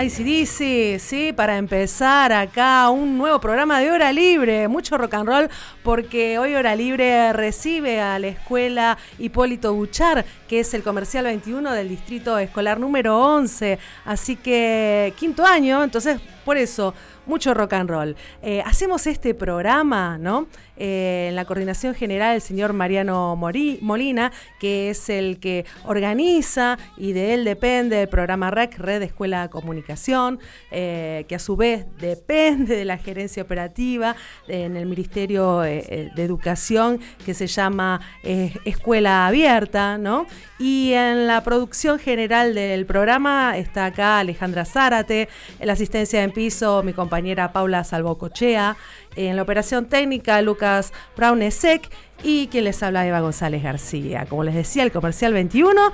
Ay, dice, sí, para empezar acá un nuevo programa de Hora Libre, mucho rock and roll, porque hoy Hora Libre recibe a la escuela Hipólito Buchar, que es el comercial 21 del distrito escolar número 11, así que quinto año, entonces por eso mucho rock and roll. Eh, hacemos este programa, ¿no? Eh, en la coordinación general el señor Mariano Molina, que es el que organiza y de él depende el programa REC, Red Escuela de Comunicación, eh, que a su vez depende de la gerencia operativa en el Ministerio de Educación, que se llama Escuela Abierta, ¿no? Y en la producción general del programa está acá Alejandra Zárate, en la asistencia en piso mi compañera Paula Salvocochea, en la operación técnica Lucas Braunesek y quien les habla Eva González García. Como les decía, el comercial 21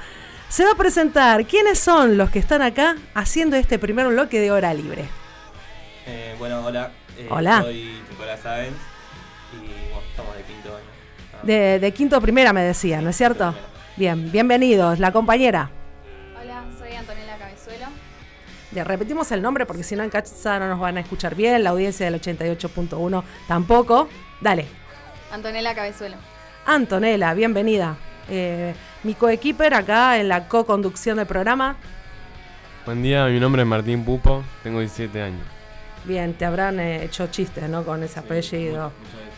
se va a presentar quiénes son los que están acá haciendo este primer bloque de hora libre. Eh, bueno, hola. Eh, hola. Soy Nicolás Sáenz y estamos de quinto año. De, de, quinto primera me decía, ¿no es cierto? Bien, bienvenidos, la compañera. Hola, soy Antonella Cabezuelo. Ya, repetimos el nombre porque si no en casa no nos van a escuchar bien, la audiencia del 88.1 tampoco. Dale. Antonella Cabezuelo. Antonella, bienvenida. Eh, mi coequiper acá en la co-conducción del programa. Buen día, mi nombre es Martín Pupo, tengo 17 años. Bien, te habrán eh, hecho chistes, ¿no? Con ese apellido.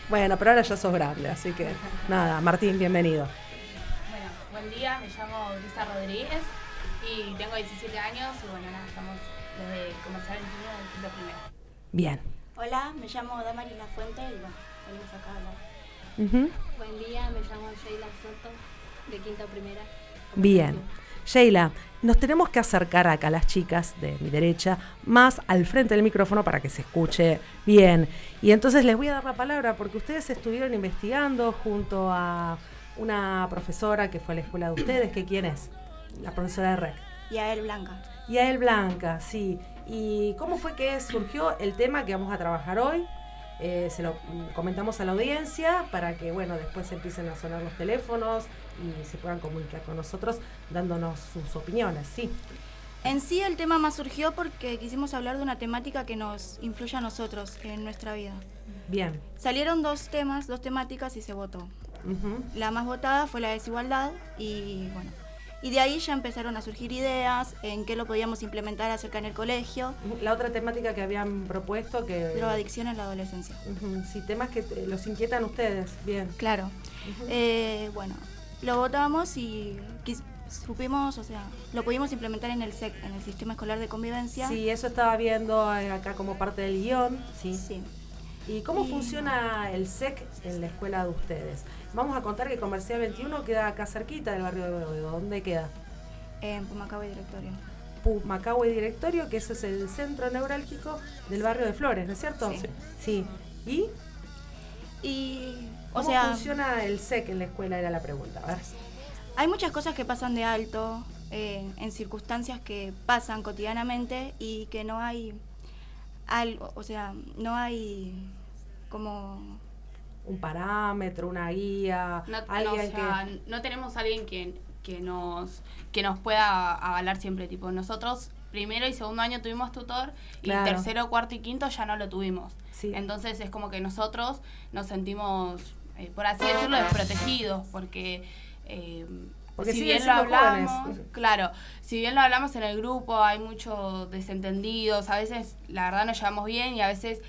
Bueno, pero ahora ya sos grande, así que nada, Martín, bienvenido. Buen día, me llamo Lisa Rodríguez y tengo 17 años y bueno, nada, estamos desde Comercial 21 del quinto primero. Bien. Hola, me llamo Damaris La Fuente y bueno, venimos acá a hablar. Buen día, me llamo Sheila Soto de quinto primera. Bien. Sheila, nos tenemos que acercar acá las chicas de mi derecha, más al frente del micrófono para que se escuche bien. Y entonces les voy a dar la palabra porque ustedes estuvieron investigando junto a una profesora que fue a la escuela de ustedes, que quién es? La profesora de REC. Yael Blanca. Yael Blanca, sí. ¿Y cómo fue que surgió el tema que vamos a trabajar hoy? Eh, se lo comentamos a la audiencia para que, bueno, después empiecen a sonar los teléfonos y se puedan comunicar con nosotros dándonos sus opiniones, sí. En sí el tema más surgió porque quisimos hablar de una temática que nos influye a nosotros en nuestra vida. Bien. Salieron dos temas, dos temáticas y se votó. La más votada fue la desigualdad y bueno, y de ahí ya empezaron a surgir ideas en qué lo podíamos implementar acerca en el colegio. La otra temática que habían propuesto que... Drogadicción en la adolescencia. Sí, temas que los inquietan ustedes, bien. Claro. Eh, bueno, lo votamos y supimos, o sea, lo pudimos implementar en el SEC, en el Sistema Escolar de Convivencia. Sí, eso estaba viendo eh, acá como parte del guion, sí. Sí. ¿Y cómo funciona el SEC en la escuela de ustedes? Vamos a contar que Comercial 21 queda acá cerquita del barrio de Boedo. ¿Dónde queda? En Pumacahue Directorio. Pumacahue Directorio, que ese es el centro neurálgico del barrio de Flores, ¿no es cierto? Sí. ¿Y? Y, ¿Cómo funciona el SEC en la escuela? Era la pregunta. Hay muchas cosas que pasan de alto, eh, en circunstancias que pasan cotidianamente y que no hay algo, o sea, no hay como un parámetro, una guía, no, alguien que... no tenemos alguien que, que nos que nos pueda avalar siempre, tipo, nosotros primero y segundo año tuvimos tutor y tercero, cuarto y quinto ya no lo tuvimos. Entonces es como que nosotros nos sentimos, eh, por así decirlo, desprotegidos, porque eh, porque si bien lo hablamos, claro, si bien lo hablamos en el grupo, hay muchos desentendidos, a veces la verdad nos llevamos bien y a veces,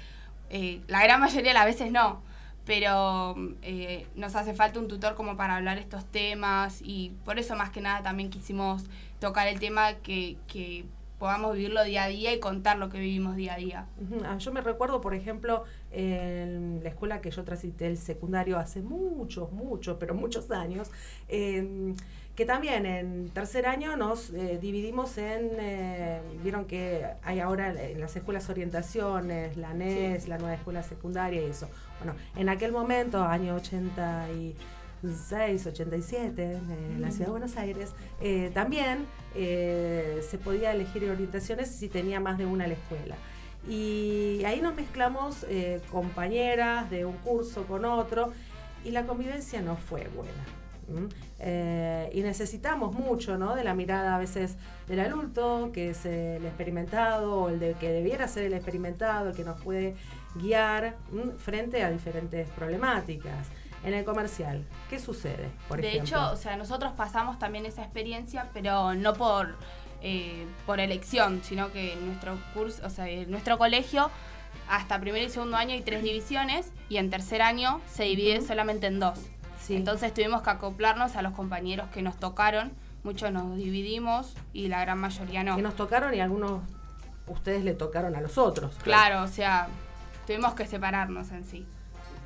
eh, la gran mayoría de las veces no, pero eh, nos hace falta un tutor como para hablar estos temas y por eso más que nada también quisimos tocar el tema que, que podamos vivirlo día a día y contar lo que vivimos día a día. Ah, yo me recuerdo, por ejemplo, en la escuela que yo transité el secundario hace muchos, muchos, pero muchos años, eh, que también en tercer año nos eh, dividimos en, eh, vieron que hay ahora en las escuelas orientaciones, la NES, la nueva escuela secundaria y eso. Bueno, en aquel momento, año 86, 87, en la ciudad de Buenos Aires, eh, también se podía elegir orientaciones si tenía más de una a la escuela. Y ahí nos mezclamos compañeras de un curso con otro y la convivencia no fue buena. Eh, y necesitamos mucho ¿no? de la mirada a veces del adulto, que es el experimentado, o el de, que debiera ser el experimentado, el que nos puede guiar ¿m? frente a diferentes problemáticas. En el comercial, ¿qué sucede? Por de ejemplo? hecho, o sea, nosotros pasamos también esa experiencia, pero no por, eh, por elección, sino que en nuestro curso, o sea, nuestro colegio, hasta primer y segundo año hay tres divisiones y en tercer año se divide solamente en dos. Sí. Entonces tuvimos que acoplarnos a los compañeros que nos tocaron. Muchos nos dividimos y la gran mayoría no. que nos tocaron y algunos ustedes le tocaron a los otros. Claro, o sea, tuvimos que separarnos en sí.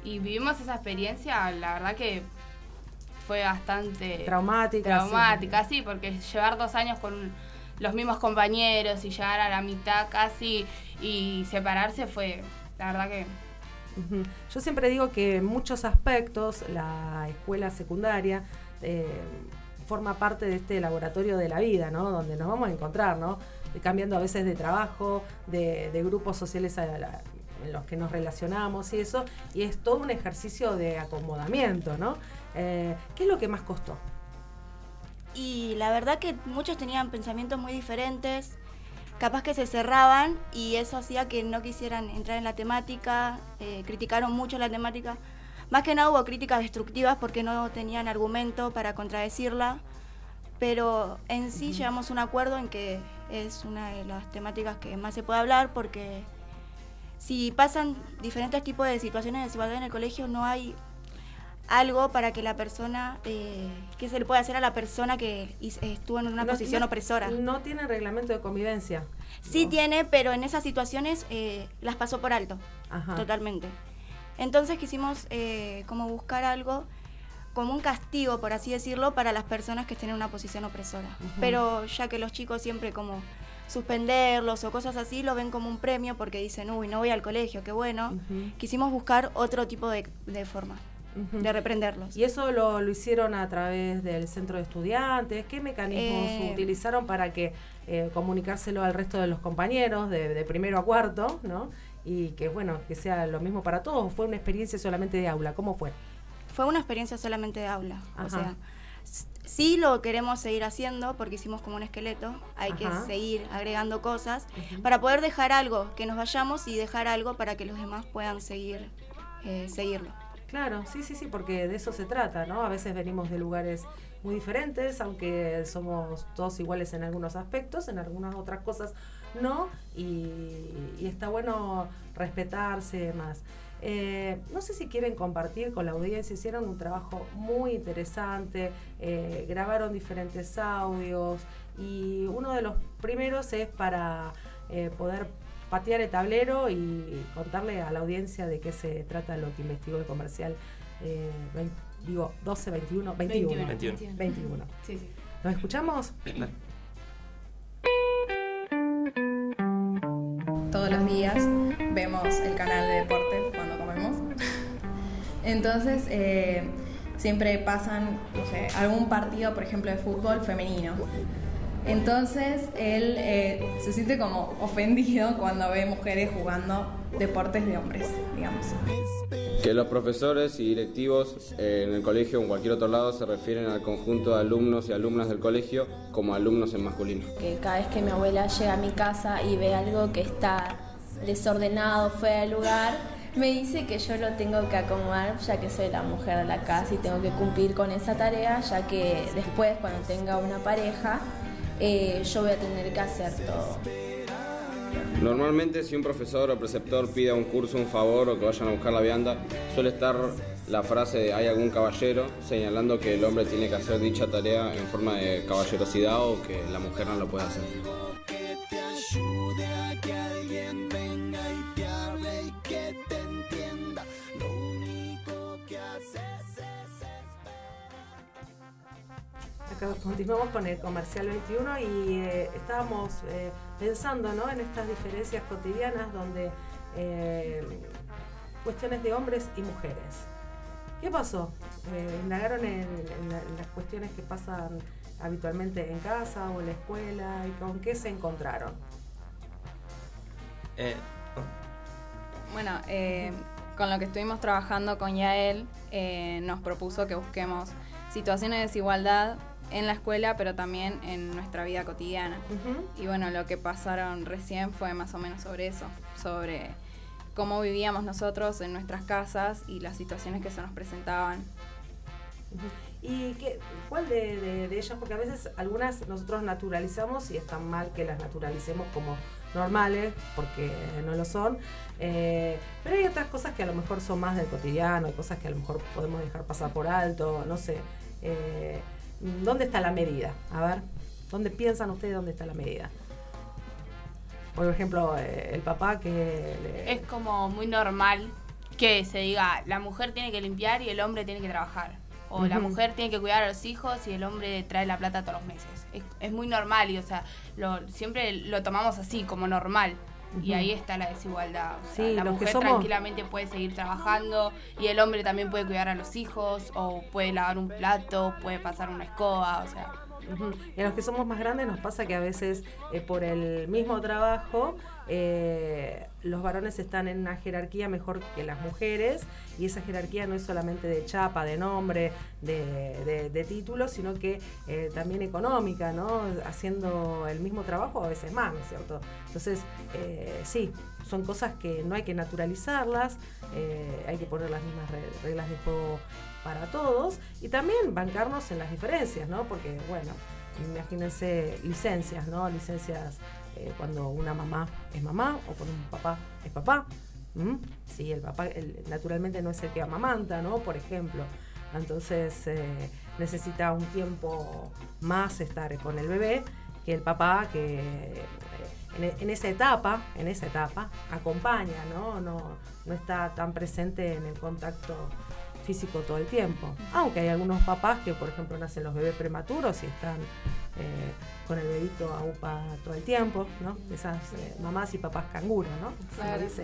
Y vivimos esa experiencia, la verdad que fue bastante Traumática. traumática, sí, porque llevar dos años con los mismos compañeros y llegar a la mitad casi y separarse fue, la verdad que. Yo siempre digo que en muchos aspectos la escuela secundaria eh, forma parte de este laboratorio de la vida, ¿no? Donde nos vamos a encontrar, ¿no? Cambiando a veces de trabajo, de, de grupos sociales a la- en los que nos relacionamos y eso, y es todo un ejercicio de acomodamiento, ¿no? Eh, ¿Qué es lo que más costó? Y la verdad que muchos tenían pensamientos muy diferentes, capaz que se cerraban y eso hacía que no quisieran entrar en la temática, eh, criticaron mucho la temática. Más que nada hubo críticas destructivas porque no tenían argumento para contradecirla, pero en sí llegamos a un acuerdo en que es una de las temáticas que más se puede hablar porque si pasan diferentes tipos de situaciones de desigualdad en el colegio no hay algo para que la persona, eh, que se le puede hacer a la persona que estuvo en una No- posición no- opresora. No tiene reglamento de convivencia. Sí No. tiene, pero en esas situaciones eh, las pasó por alto, Ajá. totalmente. Entonces quisimos eh, como buscar algo como un castigo, por así decirlo, para las personas que estén en una posición opresora. Pero ya que los chicos siempre como suspenderlos o cosas así lo ven como un premio porque dicen, uy, no voy al colegio, qué bueno. Quisimos buscar otro tipo de, de forma de reprenderlos. ¿Y eso lo, lo hicieron a través del centro de estudiantes? ¿Qué mecanismos Eh, utilizaron para que eh, comunicárselo al resto de los compañeros de, de primero a cuarto, ¿no? Y que bueno, que sea lo mismo para todos. ¿O ¿Fue una experiencia solamente de aula? ¿Cómo fue? Fue una experiencia solamente de aula. Ajá. O sea, sí lo queremos seguir haciendo porque hicimos como un esqueleto. Hay Ajá. que seguir agregando cosas para poder dejar algo, que nos vayamos y dejar algo para que los demás puedan seguir eh, seguirlo. Claro, sí, sí, sí, porque de eso se trata, ¿no? A veces venimos de lugares muy diferentes, aunque somos todos iguales en algunos aspectos, en algunas otras cosas no, y, y está bueno respetarse más. Eh, no sé si quieren compartir con la audiencia, hicieron un trabajo muy interesante, eh, grabaron diferentes audios y uno de los primeros es para eh, poder patear el tablero y contarle a la audiencia de qué se trata lo que investigó el comercial, eh, vein- digo, 12, 21, 21. 21. 21. sí, sí. ¿Nos escuchamos? todos los días vemos el canal de comemos. Entonces, eh, siempre pasan, no sé, algún partido, por ejemplo, de fútbol femenino. Entonces, él eh, se siente como ofendido cuando ve mujeres jugando deportes de hombres, digamos. Que los profesores y directivos eh, en el colegio o en cualquier otro lado se refieren al conjunto de alumnos y alumnas del colegio como alumnos en masculino. Que cada vez que mi abuela llega a mi casa y ve algo que está desordenado, fuera de lugar, me dice que yo lo tengo que acomodar ya que soy la mujer de la casa y tengo que cumplir con esa tarea, ya que después cuando tenga una pareja, eh, yo voy a tener que hacer todo. Normalmente si un profesor o preceptor pide a un curso un favor o que vayan a buscar la vianda, suele estar la frase de hay algún caballero señalando que el hombre tiene que hacer dicha tarea en forma de caballerosidad o que la mujer no lo puede hacer. Continuamos con el comercial 21 y eh, estábamos eh, pensando ¿no? en estas diferencias cotidianas donde eh, cuestiones de hombres y mujeres. ¿Qué pasó? Eh, ¿Indagaron en, en la- en las cuestiones que pasan habitualmente en casa o en la escuela y con qué se encontraron? Eh, Bueno, eh, con lo que estuvimos trabajando con Yael, eh, nos propuso que busquemos situaciones de desigualdad en la escuela, pero también en nuestra vida cotidiana. Y bueno, lo que pasaron recién fue más o menos sobre eso, sobre cómo vivíamos nosotros en nuestras casas y las situaciones que se nos presentaban. ¿Y qué, cuál de, de- de ellas? Porque a veces algunas nosotros naturalizamos y están mal que las naturalicemos como normales, porque no lo son. Eh, pero hay otras cosas que a lo mejor son más del cotidiano, hay cosas que a lo mejor podemos dejar pasar por alto, no sé. Eh, ¿Dónde está la medida? A ver, ¿dónde piensan ustedes dónde está la medida? Por ejemplo, eh, el papá que... le- Es como muy normal que se diga, la mujer tiene que limpiar y el hombre tiene que trabajar. O la mujer tiene que cuidar a los hijos y el hombre trae la plata todos los meses. Es, es muy normal y, o sea, lo, siempre lo tomamos así, como normal. Y ahí está la desigualdad. O sea, Sí, la mujer somos- tranquilamente puede seguir trabajando y el hombre también puede cuidar a los hijos o puede lavar un plato, puede pasar una escoba, o sea. Y a los que somos más grandes nos pasa que a veces eh, por el mismo trabajo eh, los varones están en una jerarquía mejor que las mujeres y esa jerarquía no es solamente de chapa, de nombre, de, título, sino que eh, también económica, ¿no? Haciendo el mismo trabajo a veces más, ¿no es cierto? Entonces, eh, sí, son cosas que no hay que naturalizarlas, eh, hay que poner las mismas re- reglas de juego para todos y también bancarnos en las diferencias, ¿no? Porque, bueno, imagínense licencias, ¿no? Licencias eh, cuando una mamá es mamá o cuando un papá es papá. ¿m? Sí, el papá el- naturalmente no es el que amamanta, ¿no? Por ejemplo. Entonces eh, necesita un tiempo más estar con el bebé que el papá que eh, en, en esa etapa, en esa etapa, acompaña, ¿no? No, no está tan presente en el contacto físico todo el tiempo. Aunque hay algunos papás que, por ejemplo, nacen los bebés prematuros y están eh, con el bebito a UPA todo el tiempo, ¿no? Esas eh, mamás y papás canguro, ¿no? Claro. dice,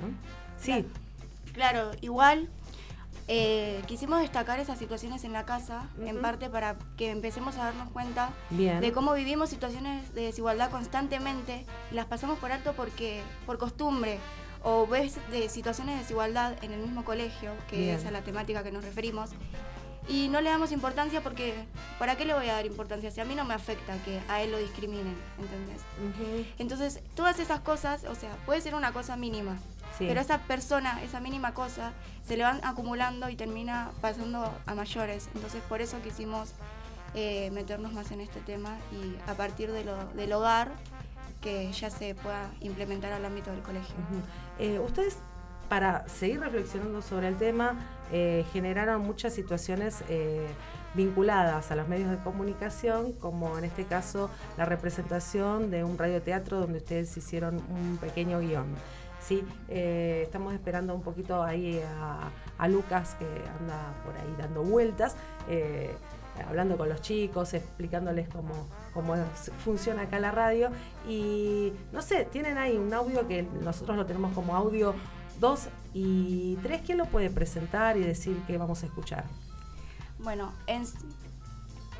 ¿no? Sí, Claro, igual eh, quisimos destacar esas situaciones en la casa, en parte para que empecemos a darnos cuenta bien. de cómo vivimos situaciones de desigualdad constantemente y las pasamos por alto porque por costumbre o ves de situaciones de desigualdad en el mismo colegio, que Bien. es a la temática que nos referimos, y no le damos importancia porque ¿para qué le voy a dar importancia si a mí no me afecta que a él lo discriminen, ¿entendés? Entonces, todas esas cosas, o sea, puede ser una cosa mínima, Sí. pero esa persona, esa mínima cosa, se le van acumulando y termina pasando a mayores. Entonces, por eso quisimos eh, meternos más en este tema y a partir de lo, del hogar, que ya se pueda implementar al ámbito del colegio. Eh, ustedes, para seguir reflexionando sobre el tema, eh, generaron muchas situaciones eh, vinculadas a los medios de comunicación, como en este caso la representación de un radioteatro donde ustedes hicieron un pequeño guion. Sí, eh, estamos esperando un poquito ahí a, Lucas que anda por ahí dando vueltas. hablando con los chicos, explicándoles cómo, cómo funciona acá la radio. Y no sé, tienen ahí un audio que nosotros lo tenemos como audio 2 y 3. ¿Quién lo puede presentar y decir qué vamos a escuchar? Bueno, en,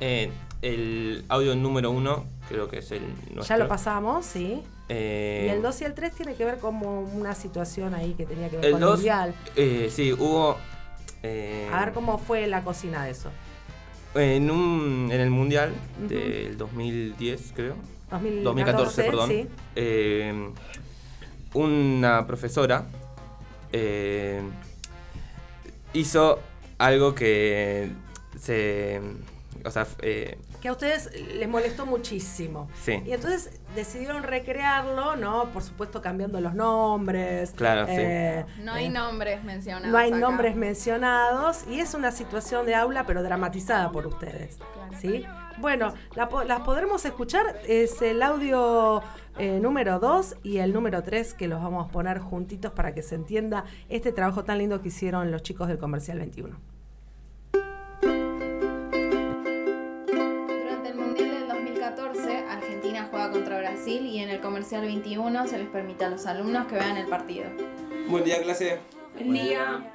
Eh, el audio número uno, creo que es el nuestro. Ya lo pasamos, sí. Eh, Y el 2 y el 3 tiene que ver como una situación ahí que tenía que ver el con dos, el mundial. eh, sí, hubo. eh, A ver cómo fue la cocina de eso. En, un, en el mundial Ujú. del 2010, creo. 2014, 2014, perdón. sí. eh, una profesora eh, hizo algo que se. O sea, eh, Que a ustedes les molestó muchísimo. sí. Y entonces decidieron recrearlo, ¿no? Por supuesto cambiando los nombres. Claro, sí. eh, No hay eh, nombres mencionados. No hay acá. nombres mencionados y es una situación de aula pero dramatizada por ustedes. Claro. ¿Sí? Bueno, la las podremos escuchar. Es el audio eh, número 2 y el número 3 que los vamos a poner juntitos para que se entienda este trabajo tan lindo que hicieron los chicos del Comercial 21. Brasil y en el Comercial 21 se les permite a los alumnos que vean el partido. Buen día, clase. Buen día.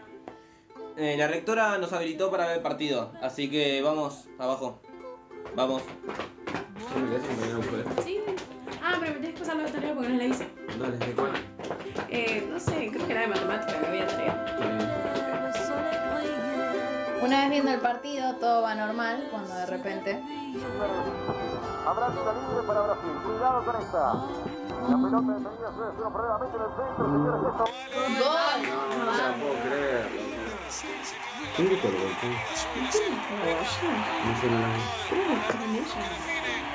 Eh, la rectora nos habilitó para ver el partido, así que vamos abajo. Vamos. Sí. Ah, pero me tenés que pasar la tarea porque no la hice. Dale, ¿de cuál? Eh, no sé, creo que era de matemática que había tarea. Una vez viendo el partido, todo va normal, cuando de repente... Tiro libre para Brasil. Cuidado con esta. La pelota detenida se desvió brevemente en el centro, señores. Esto... No, no la puedo creer. ¿Quién gritó el gol? No sé, vi.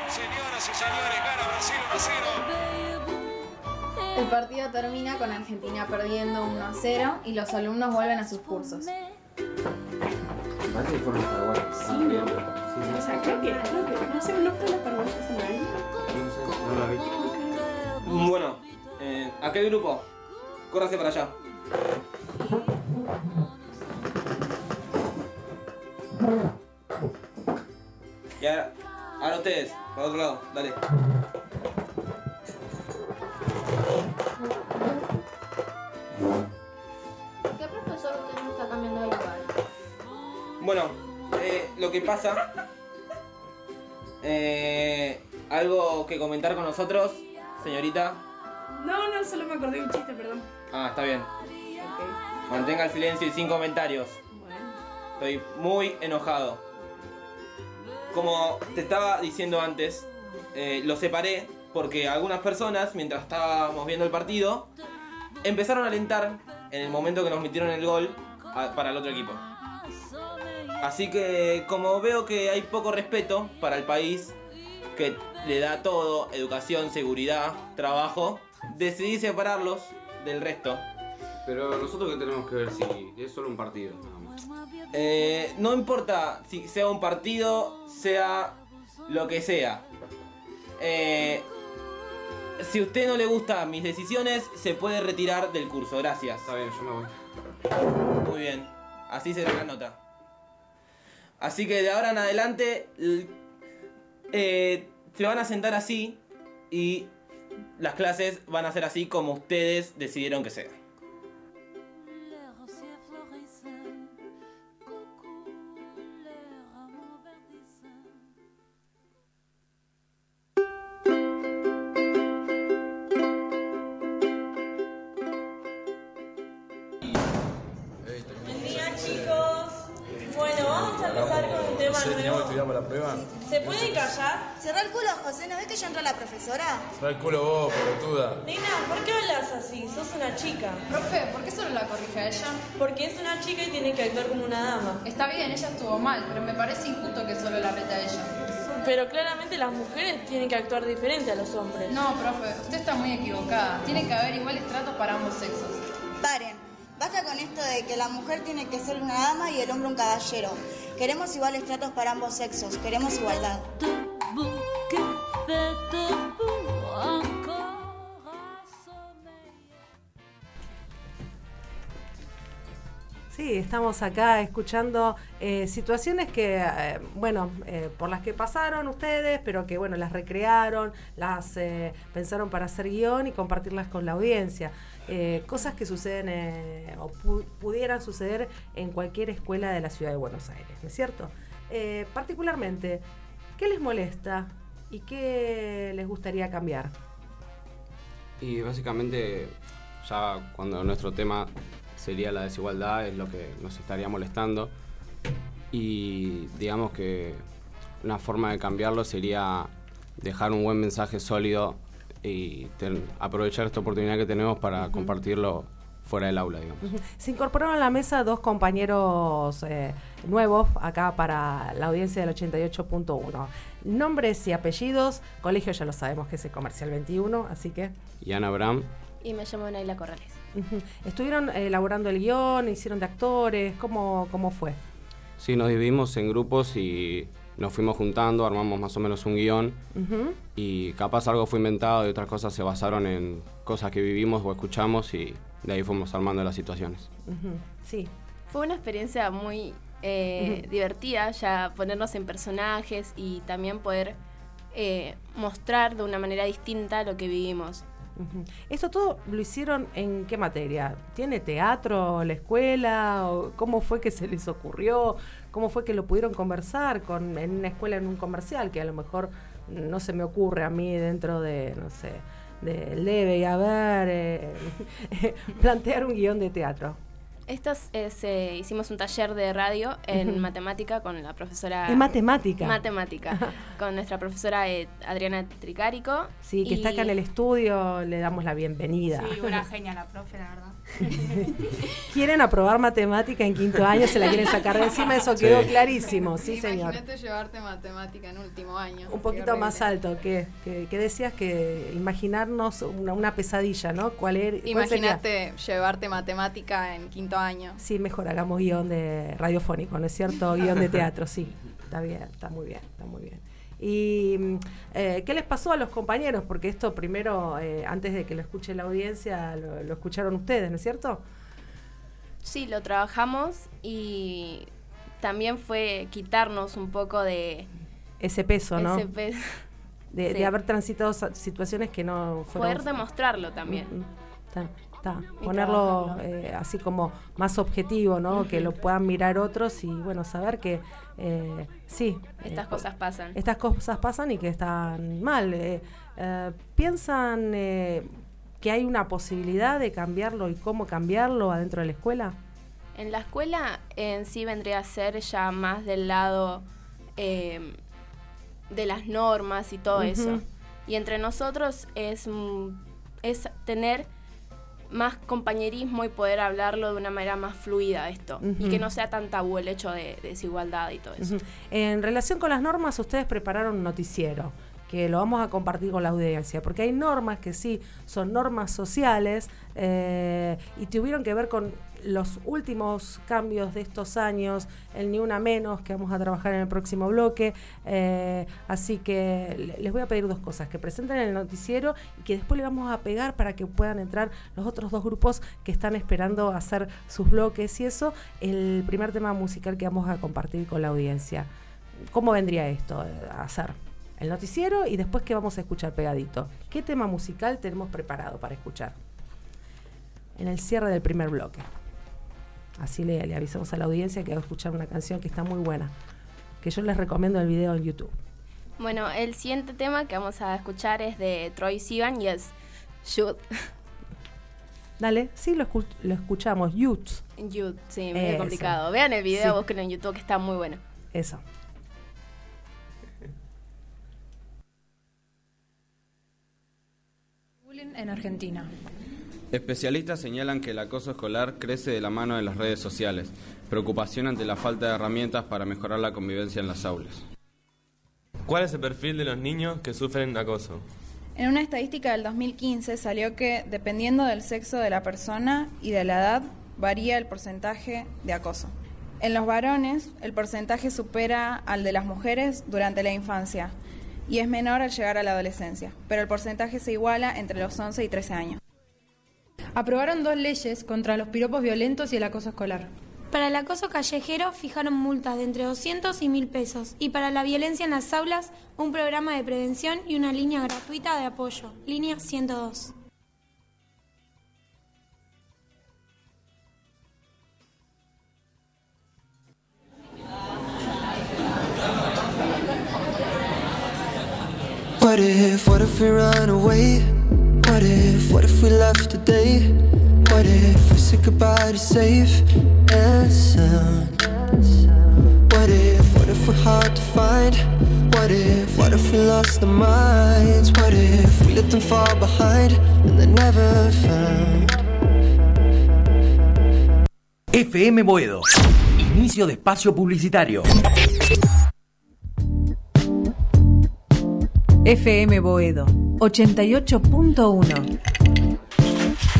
Señoras y señores, gana Brasil 1 El partido termina con Argentina perdiendo 1 a 0 y los alumnos vuelven a sus cursos. Que fueron los paraguayos. Ah, bien. Sí, sí. O sea, creo que, creo que, no sé, ¿no están los paraguayos en la isla? No sé, no la vi. Bueno, eh, ¿a qué grupo? Córrase para allá. Y ahora, ahora ustedes, para otro lado, dale. ¿Qué profesor usted no está cambiando de? Bueno, eh, lo que pasa. Eh, ¿Algo que comentar con nosotros, señorita? No, no, solo me acordé de un chiste, perdón. Ah, está bien. Mantenga el silencio y sin comentarios. bueno. Estoy muy enojado. Como te estaba diciendo antes, eh, lo separé porque algunas personas, mientras estábamos viendo el partido, empezaron a alentar en el momento que nos metieron el gol a- para el otro equipo. Así que como veo que hay poco respeto para el país, que le da todo, educación, seguridad, trabajo, decidí separarlos del resto. Pero nosotros qué tenemos que ver si es solo un partido, nada más. Eh, no importa si sea un partido, sea lo que sea. Eh, si a usted no le gustan mis decisiones, se puede retirar del curso. Gracias. Está bien, yo me voy. Muy bien. Así será la nota. Así que de ahora en adelante eh, se van a sentar así y las clases van a ser así como ustedes decidieron que sea. Un tema nuevo. para la prueba? ¿Se pueden callar? Cerrá el culo, José. ¿No ves que ya entró la profesora? Trae el culo vos, pelotuda. Nena, ¿por qué hablas así? Sos una chica. Profe, ¿por qué solo la corrige a ella? Porque es una chica y tiene que actuar como una dama. Está bien, ella estuvo mal, pero me parece injusto que solo la reta a ella. Pero claramente las mujeres tienen que actuar diferente a los hombres. No, profe, usted está muy equivocada. Tiene que haber iguales tratos para ambos sexos. Basta con esto de que la mujer tiene que ser una dama y el hombre un caballero. Queremos iguales tratos para ambos sexos. Queremos igualdad. Sí, estamos acá escuchando eh, situaciones que, eh, bueno, eh, por las que pasaron ustedes, pero que, bueno, las recrearon, las eh, pensaron para hacer guion y compartirlas con la audiencia. Eh, cosas que suceden eh, o pu- pudieran suceder en cualquier escuela de la ciudad de Buenos Aires, ¿no es cierto? Eh, particularmente, ¿qué les molesta y qué les gustaría cambiar? Y básicamente, ya cuando nuestro tema sería la desigualdad, es lo que nos estaría molestando. Y digamos que una forma de cambiarlo sería dejar un buen mensaje sólido y ten- aprovechar esta oportunidad que tenemos para compartirlo fuera del aula, digamos. Se incorporaron a la mesa dos compañeros eh, nuevos acá para la audiencia del 88.1. Nombres y apellidos, colegio ya lo sabemos que es el Comercial 21, así que Y Ana Abraham, Y me llamo Naila Corrales. estuvieron eh, elaborando el guion, hicieron de actores, ¿cómo, cómo fue? sí, nos dividimos en grupos y nos fuimos juntando, armamos más o menos un guion y capaz algo fue inventado y otras cosas se basaron en cosas que vivimos o escuchamos y de ahí fuimos armando las situaciones. Sí. Fue una experiencia muy eh, divertida, ya ponernos en personajes y también poder eh, mostrar de una manera distinta lo que vivimos. ¿Esto todo lo hicieron en qué materia? ¿Tiene teatro la escuela? ¿O ¿Cómo fue que se les ocurrió? ¿Cómo fue que lo pudieron conversar con, en una escuela, en un comercial? Que a lo mejor no se me ocurre a mí dentro de, no sé, del debe y haber, eh, plantear un guion de teatro. Estos es, eh, hicimos un taller de radio en matemática con la profesora. ¿En matemática? Matemática. con nuestra profesora eh, Adriana Tricárico. Sí, que está acá en el estudio, le damos la bienvenida. Sí, una genia la profe, la verdad. Quieren aprobar matemática en quinto año, se la quieren sacar de encima, eso quedó Sí. clarísimo, sí señor. Imagínate llevarte matemática en último año. Un poquito más alto, que, que, que decías que imaginarnos una, una pesadilla, ¿no? ¿Cuál era? Imagínate llevarte matemática en quinto año. Sí, mejor hagamos guion de radiofónico, ¿no es cierto? Guión de teatro, sí. Está bien, está muy bien, está muy bien. ¿Y mm, eh, qué les pasó a los compañeros? Porque esto primero, eh, antes de que lo escuche la audiencia, lo, lo escucharon ustedes, ¿no es cierto? Sí, lo trabajamos y también fue quitarnos un poco de Ese peso, ¿no? ese pe- De, sí. de haber transitado situaciones que no fueron... Poder demostrarlo también. Mm, mm. Está, está. Y Ponerlo eh, así como más objetivo, ¿no? Que lo puedan mirar otros y, bueno, saber que eh, sí. Estas eh, cosas pasan. Estas cosas pasan y que están mal. Eh, ¿Piensan que hay una posibilidad de cambiarlo y cómo cambiarlo adentro de la escuela? En la escuela en sí vendría a ser ya más del lado eh, de las normas y todo eso. Y entre nosotros es, es tener más compañerismo y poder hablarlo de una manera más fluida esto. Y que no sea tan tabú el hecho de, de desigualdad y todo eso. En relación con las normas, ustedes prepararon un noticiero que lo vamos a compartir con la audiencia, porque hay normas que sí son normas sociales eh, y tuvieron que ver con los últimos cambios de estos años, el Ni Una Menos, que vamos a trabajar en el próximo bloque. eh, así que le- les voy a pedir dos cosas, que presenten el noticiero y que después le vamos a pegar para que puedan entrar los otros dos grupos que están esperando hacer sus bloques y eso, el primer tema musical que vamos a compartir con la audiencia. ¿Cómo vendría esto eh, a hacer? El noticiero y después que vamos a escuchar pegadito. ¿Qué tema musical tenemos preparado para escuchar? En el cierre del primer bloque. Así le, le avisamos a la audiencia que va a escuchar una canción que está muy buena. Que yo les recomiendo el video en YouTube. Bueno, el siguiente tema que vamos a escuchar es de Troy Sivan y es Shoot. Dale, sí, lo, escu- lo escuchamos. Youth. Youth, sí, Eso. complicado. Vean el video, Sí. búsquenlo en YouTube que está muy bueno. Eso. Bullying en Argentina. Especialistas señalan que el acoso escolar crece de la mano de las redes sociales, preocupación ante la falta de herramientas para mejorar la convivencia en las aulas. ¿Cuál es el perfil de los niños que sufren acoso? En una estadística del 2015 salió que dependiendo del sexo de la persona y de la edad varía el porcentaje de acoso. En los varones el porcentaje supera al de las mujeres durante la infancia y es menor al llegar a la adolescencia, pero el porcentaje se iguala entre los 11 y 13 años. Aprobaron dos leyes contra los piropos violentos y el acoso escolar. Para el acoso callejero fijaron multas de entre 200 y 1000 pesos y para la violencia en las aulas un programa de prevención y una línea gratuita de apoyo, línea 102. What if, what if we run away? What if, what if we left today? What if we said goodbye to safe and sound? What if, what if we're hard to find? What if, what if we lost our minds? What if we let them fall behind and they're never found? FM Boedo. Inicio de espacio publicitario. FM Boedo 88.1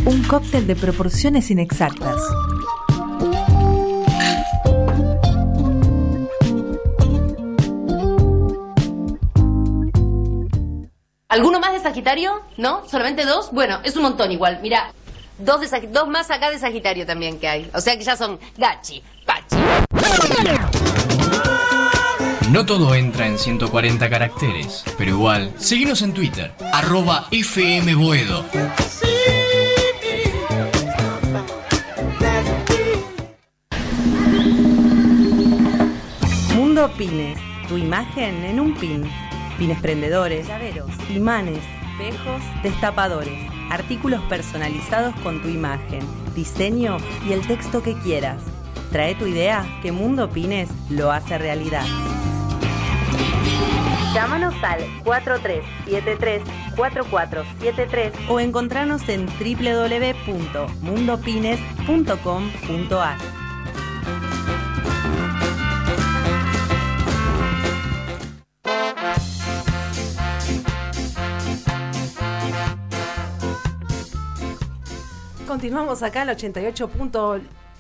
Un cóctel de proporciones inexactas. ¿Alguno más de Sagitario? ¿No? ¿Solamente dos? Bueno, es un montón igual. Mira, dos, de dos más acá de Sagitario también que hay. O sea que ya son Gachi, Pachi. No todo entra en 140 caracteres, pero igual, seguinos en Twitter, arroba FMBoedo. Mundo Pines, tu imagen en un pin. Pines prendedores, llaveros, imanes, espejos, destapadores, artículos personalizados con tu imagen, diseño y el texto que quieras. Trae tu idea que Mundo Pines lo hace realidad. Llámanos al 4373-4473 o encontranos en www.mundopines.com.ar. Continuamos acá al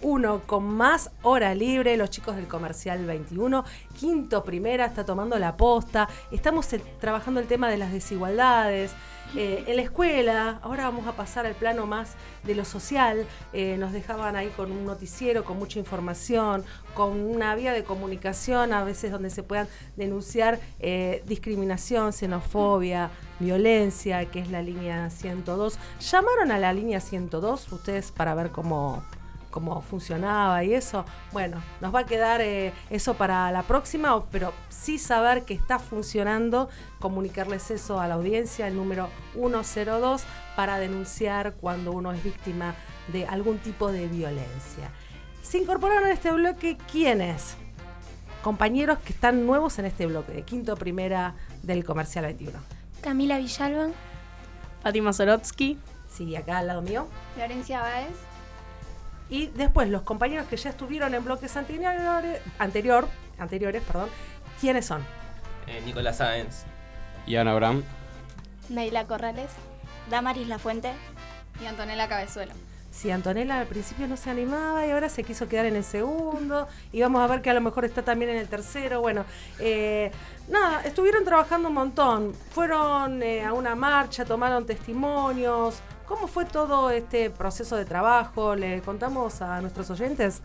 88.1 con más hora libre. Los chicos del comercial 21, quinto primera, está tomando la posta. Estamos eh, trabajando el tema de las desigualdades. eh, en la escuela, ahora vamos a pasar al plano más de lo social. Eh, nos dejaban ahí con un noticiero, con mucha información, con una vía de comunicación, a veces donde se puedan denunciar discriminación, xenofobia, violencia, que es la línea 102. ¿Llamaron a la línea 102 ustedes para ver cómo, cómo funcionaba y eso? Bueno, nos va a quedar eh, eso para la próxima, pero sí saber que está funcionando, comunicarles eso a la audiencia, el número 102, para denunciar cuando uno es víctima de algún tipo de violencia. Se incorporaron a este bloque quiénes? Compañeros que están nuevos en este bloque, de quinto primera del Comercial 21. Camila Villalban. Fátima Sorotsky. Sí, acá al lado mío. Florencia Báez. Y después los compañeros que ya estuvieron en bloques anteriores, anterior, anteriores, perdón, ¿quiénes son? Eh, Nicolás Sáenz. Y Ana Abraham. Neila Corrales. Damaris Lafuente. Y Antonella Cabezuelo. Si Antonella al principio no se animaba y ahora se quiso quedar en el segundo y vamos a ver que a lo mejor está también en el tercero. Bueno, eh, nada, estuvieron trabajando un montón. Fueron eh, a una marcha, tomaron testimonios. ¿Cómo fue todo este proceso de trabajo? ¿Le contamos a nuestros oyentes?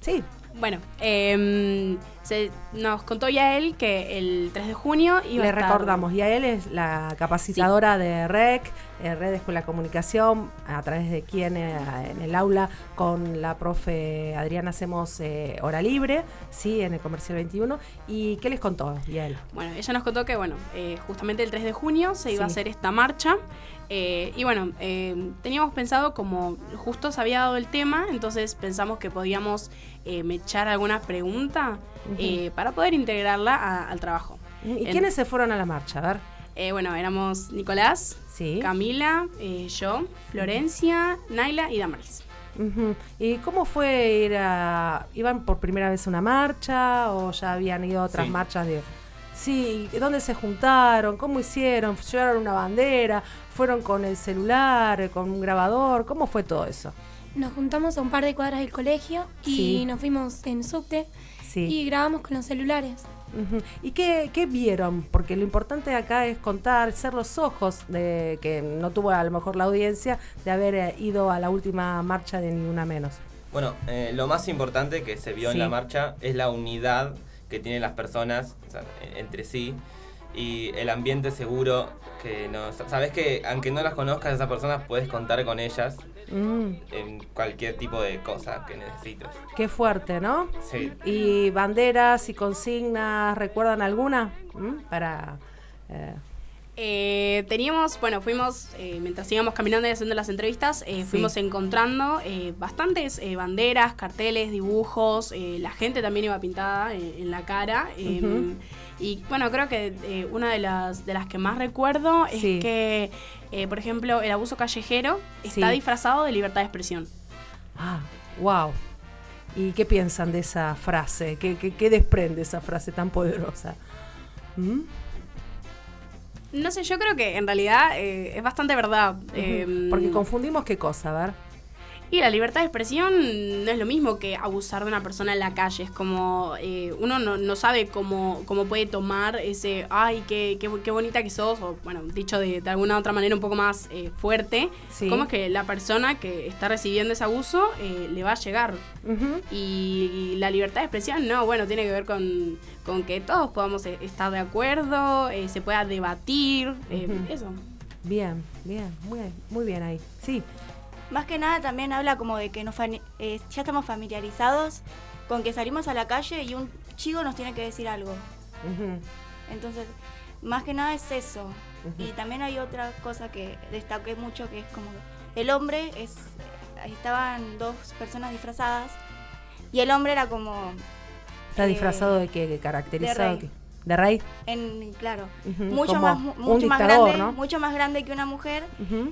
Sí. Bueno, em, se, nos contó ya él que el 3 de junio iba Le a estar- recordamos, y a él es la capacitadora de REC, eh, Red Escuela de Comunicación, a través de quien eh, en el aula con la profe Adriana hacemos eh, hora libre, sí, en el Comercial 21. ¿Y qué les contó y a él? Bueno, ella nos contó que, bueno, eh, justamente el 3 de junio se iba a hacer esta marcha. eh, y bueno, teníamos pensado, como justo se había dado el tema, entonces pensamos que podíamos mechar alguna pregunta para poder integrarla a- al trabajo. ¿Y En- quiénes se fueron a la marcha? A ver. Bueno, éramos Nicolás, Camila, eh, yo, Florencia, Naila y Damaris. ¿Y cómo fue ir a... ¿Iban por primera vez a una marcha o ya habían ido a otras Sí. marchas de... Sí, ¿dónde se juntaron? ¿Cómo hicieron? ¿Llevaron una bandera? ¿Fueron con el celular? ¿Con un grabador? ¿Cómo fue todo eso? Nos juntamos a un par de cuadras del colegio y Sí. nos fuimos en subte Sí. y grabamos con los celulares. ¿Y qué, qué vieron? Porque lo importante acá es contar, ser los ojos de que no tuvo a lo mejor la audiencia de haber eh, ido a la última marcha de Ni Una Menos. Bueno, eh, lo más importante que se vio Sí. en la marcha es la unidad que tienen las personas o sea, e- entre sí y el ambiente seguro que nos... Sabes que aunque no las conozcas a esas personas, puedes contar con ellas Mm, en cualquier tipo de cosa que necesites. qué fuerte, ¿no? Sí. ¿Y banderas y consignas, recuerdan alguna? ¿Mm? Para... eh, Eh, teníamos, bueno, fuimos, eh, mientras íbamos caminando y haciendo las entrevistas, eh, Sí. fuimos encontrando eh, bastantes eh, banderas, carteles, dibujos, eh, la gente también iba pintada eh, en la cara. eh. Y bueno, creo que eh, una de las, de las que más recuerdo es Sí. que, eh, por ejemplo, el abuso callejero está Sí. disfrazado de libertad de expresión. Ah, wow. ¿Y qué piensan de esa frase? ¿Qué, qué, qué desprende esa frase tan poderosa? ¿Mm? No sé, yo creo que en realidad eh, es bastante verdad. Ujú. eh, Porque confundimos qué cosa, a ver. Y la libertad de expresión no es lo mismo que abusar de una persona en la calle. Es como eh, uno no, no sabe cómo, cómo puede tomar ese, ay, qué, qué, qué bonita que sos, o bueno, dicho de, de alguna otra manera un poco más eh, fuerte. Sí. ¿Cómo es que la persona que está recibiendo ese abuso eh, le va a llegar? Y, y la libertad de expresión, no, bueno, tiene que ver con, con que todos podamos eh, estar de acuerdo, eh, se pueda debatir, eh, eso. Bien, bien, muy, muy bien ahí. Sí. Más que nada también habla como de que nos eh, ya estamos familiarizados con que salimos a la calle y un chico nos tiene que decir algo. Entonces, más que nada es eso. Y también hay otra cosa que destaqué mucho que es como el hombre es estaban dos personas disfrazadas y el hombre era como ¿Está eh, disfrazado de qué? ¿Caracterizado? rey. ¿qué? ¿De rey? en claro, mucho como más un mucho más dictador, grande, ¿no? mucho más grande que una mujer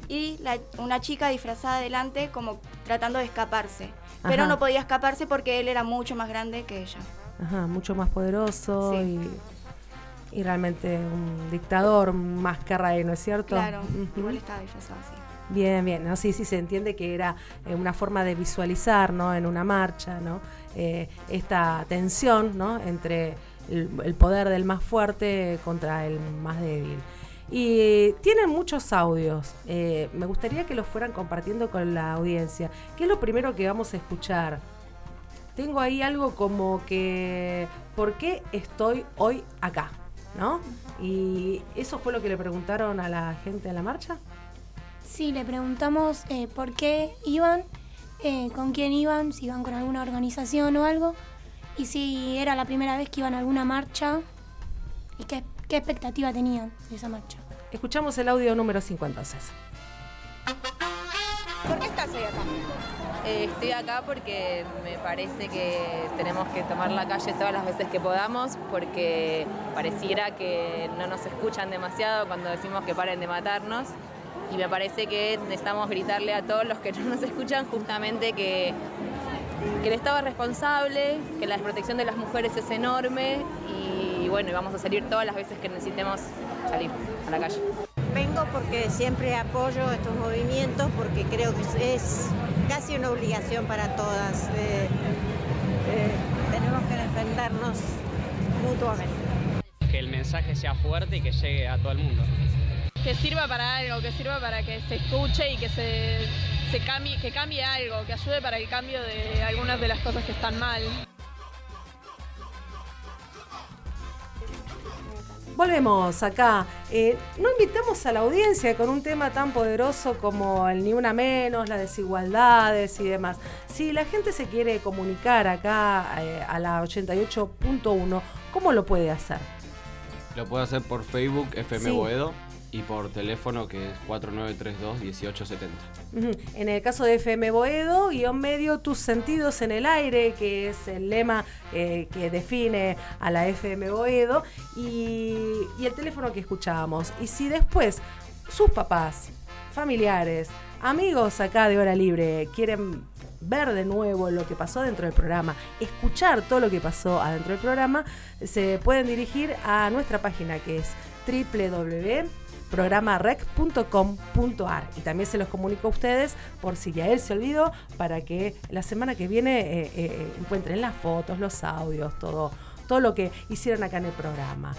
y la- una chica disfrazada adelante como tratando de escaparse. Pero no podía escaparse porque él era mucho más grande que ella. Ajá, mucho más poderoso Sí. y, y realmente un dictador más que rey, ¿no es cierto? Claro, Ujú. igual estaba disfrazado así. Bien, bien, ¿no? sí, sí, se entiende que era eh, una forma de visualizar, ¿no? En una marcha, ¿no? Eh, esta tensión, ¿no? Entre el, poder del más fuerte contra el más débil. Y tienen muchos audios. eh, me gustaría que los fueran compartiendo con la audiencia. ¿Qué es lo primero que vamos a escuchar? Tengo ahí algo como que, ¿por qué estoy hoy acá? ¿No? Y eso fue lo que le preguntaron a la gente en la marcha. Sí, le preguntamos eh, por qué iban, eh, con quién iban, si iban con alguna organización o algo, y si era la primera vez que iban a alguna marcha y qué, qué expectativa tenían de esa marcha. Escuchamos el audio número 5 entonces. ¿Por qué estás ahí acá? Eh, estoy acá porque me parece que tenemos que tomar la calle todas las veces que podamos porque pareciera que no nos escuchan demasiado cuando decimos que paren de matarnos y me parece que necesitamos gritarle a todos los que no nos escuchan justamente que, que el Estado es responsable, que la desprotección de las mujeres es enorme y bueno, y vamos a salir todas las veces que necesitemos salir a la calle. Vengo porque siempre apoyo estos movimientos porque creo que es- es casi una obligación para todas. Eh, eh, tenemos que defendernos mutuamente. que el mensaje sea fuerte y que llegue a todo el mundo. que sirva para algo, que sirva para que se escuche y que se, se cambie, que cambie algo, que ayude para el cambio de algunas de las cosas que están mal. Volvemos acá. Eh, no invitamos a la audiencia con un tema tan poderoso como el ni una menos, las desigualdades y demás. Si la gente se quiere comunicar acá eh, a la 88.1, ¿cómo lo puede hacer? Lo puede hacer por Facebook FM Sí. Boedo y por teléfono que es 4932-1870. Ujú. En el caso de FM Boedo, guion medio, tus sentidos en el aire, que es el lema eh, que define a la FM Boedo, y, y el teléfono que escuchábamos. Y si después sus papás, familiares, amigos acá de Hora Libre quieren ver de nuevo lo que pasó dentro del programa, escuchar todo lo que pasó adentro del programa, se pueden dirigir a nuestra página que es www.programarec.com.ar y también se los comunico a ustedes por si ya él se olvidó para que la semana que viene eh, eh, encuentren las fotos, los audios, todo, todo lo que hicieron acá en el programa.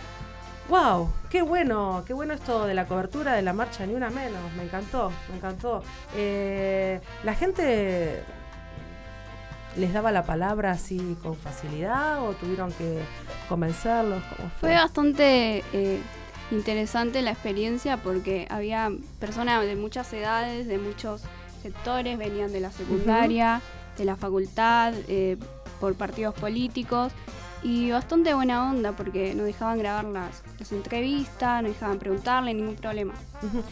¡Wow! ¡Qué bueno! ¡Qué bueno esto de la cobertura de la marcha! Ni una menos. Me encantó, me encantó. Eh, la gente les daba la palabra así con facilidad o tuvieron que convencerlos. ¿Cómo fue? Bastante eh, interesante la experiencia porque había personas de muchas edades, de muchos sectores, venían de la secundaria, de la facultad, eh, por partidos políticos y bastante buena onda porque nos dejaban grabar las, las entrevistas, nos dejaban preguntarle, ningún problema.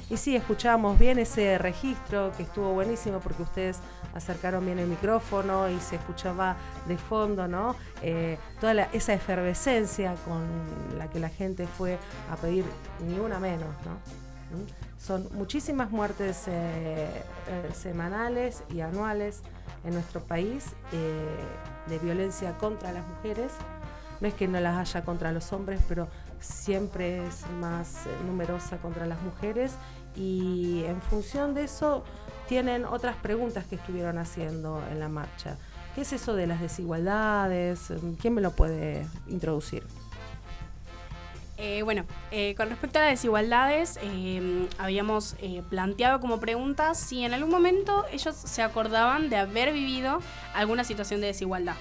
Y sí, escuchábamos bien ese registro que estuvo buenísimo porque ustedes acercaron bien el micrófono y se escuchaba de fondo, ¿no? Eh, toda la- esa efervescencia con la que la gente fue a pedir ni una menos, ¿no? ¿Mm? Son muchísimas muertes eh, eh, semanales y anuales en nuestro país eh, de violencia contra las mujeres. No es que no las haya contra los hombres, pero siempre es más eh, numerosa contra las mujeres y en función de eso tienen otras preguntas que estuvieron haciendo en la marcha. ¿Qué es eso de las desigualdades? ¿Quién me lo puede introducir? Eh, bueno, eh, con respecto a las desigualdades, eh, habíamos planteado como pregunta si en algún momento ellos se acordaban de haber vivido alguna situación de desigualdad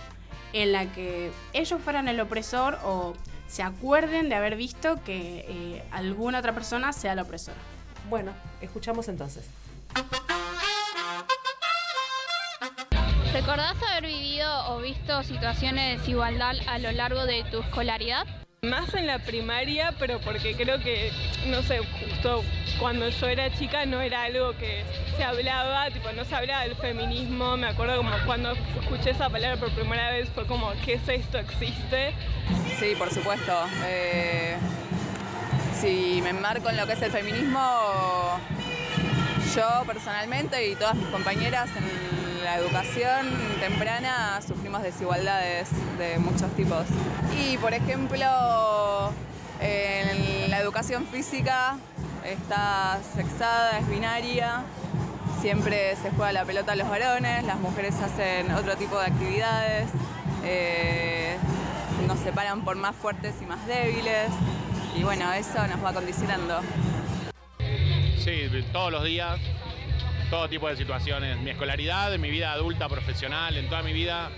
en la que ellos fueran el opresor o se acuerden de haber visto que eh, alguna otra persona sea la opresora. Bueno, escuchamos entonces. ¿Recordás haber vivido o visto situaciones de desigualdad a lo largo de tu escolaridad? Más en la primaria, pero porque creo que, no sé, justo cuando yo era chica no era algo que se hablaba, tipo, no se hablaba del feminismo. Me acuerdo como cuando escuché esa palabra por primera vez fue como, ¿qué es esto? ¿Existe? Sí, por supuesto. Eh, si me enmarco en lo que es el feminismo, yo personalmente y todas mis compañeras en la educación temprana sufrimos desigualdades de muchos tipos. Y por ejemplo, en la educación física está sexada, es binaria, siempre se juega la pelota a los varones, las mujeres hacen otro tipo de actividades, eh, nos separan por más fuertes y más débiles y bueno, eso nos va condicionando. Sí, todos los días, todo tipo de situaciones. Mi escolaridad, en mi vida adulta, profesional, en toda mi vida,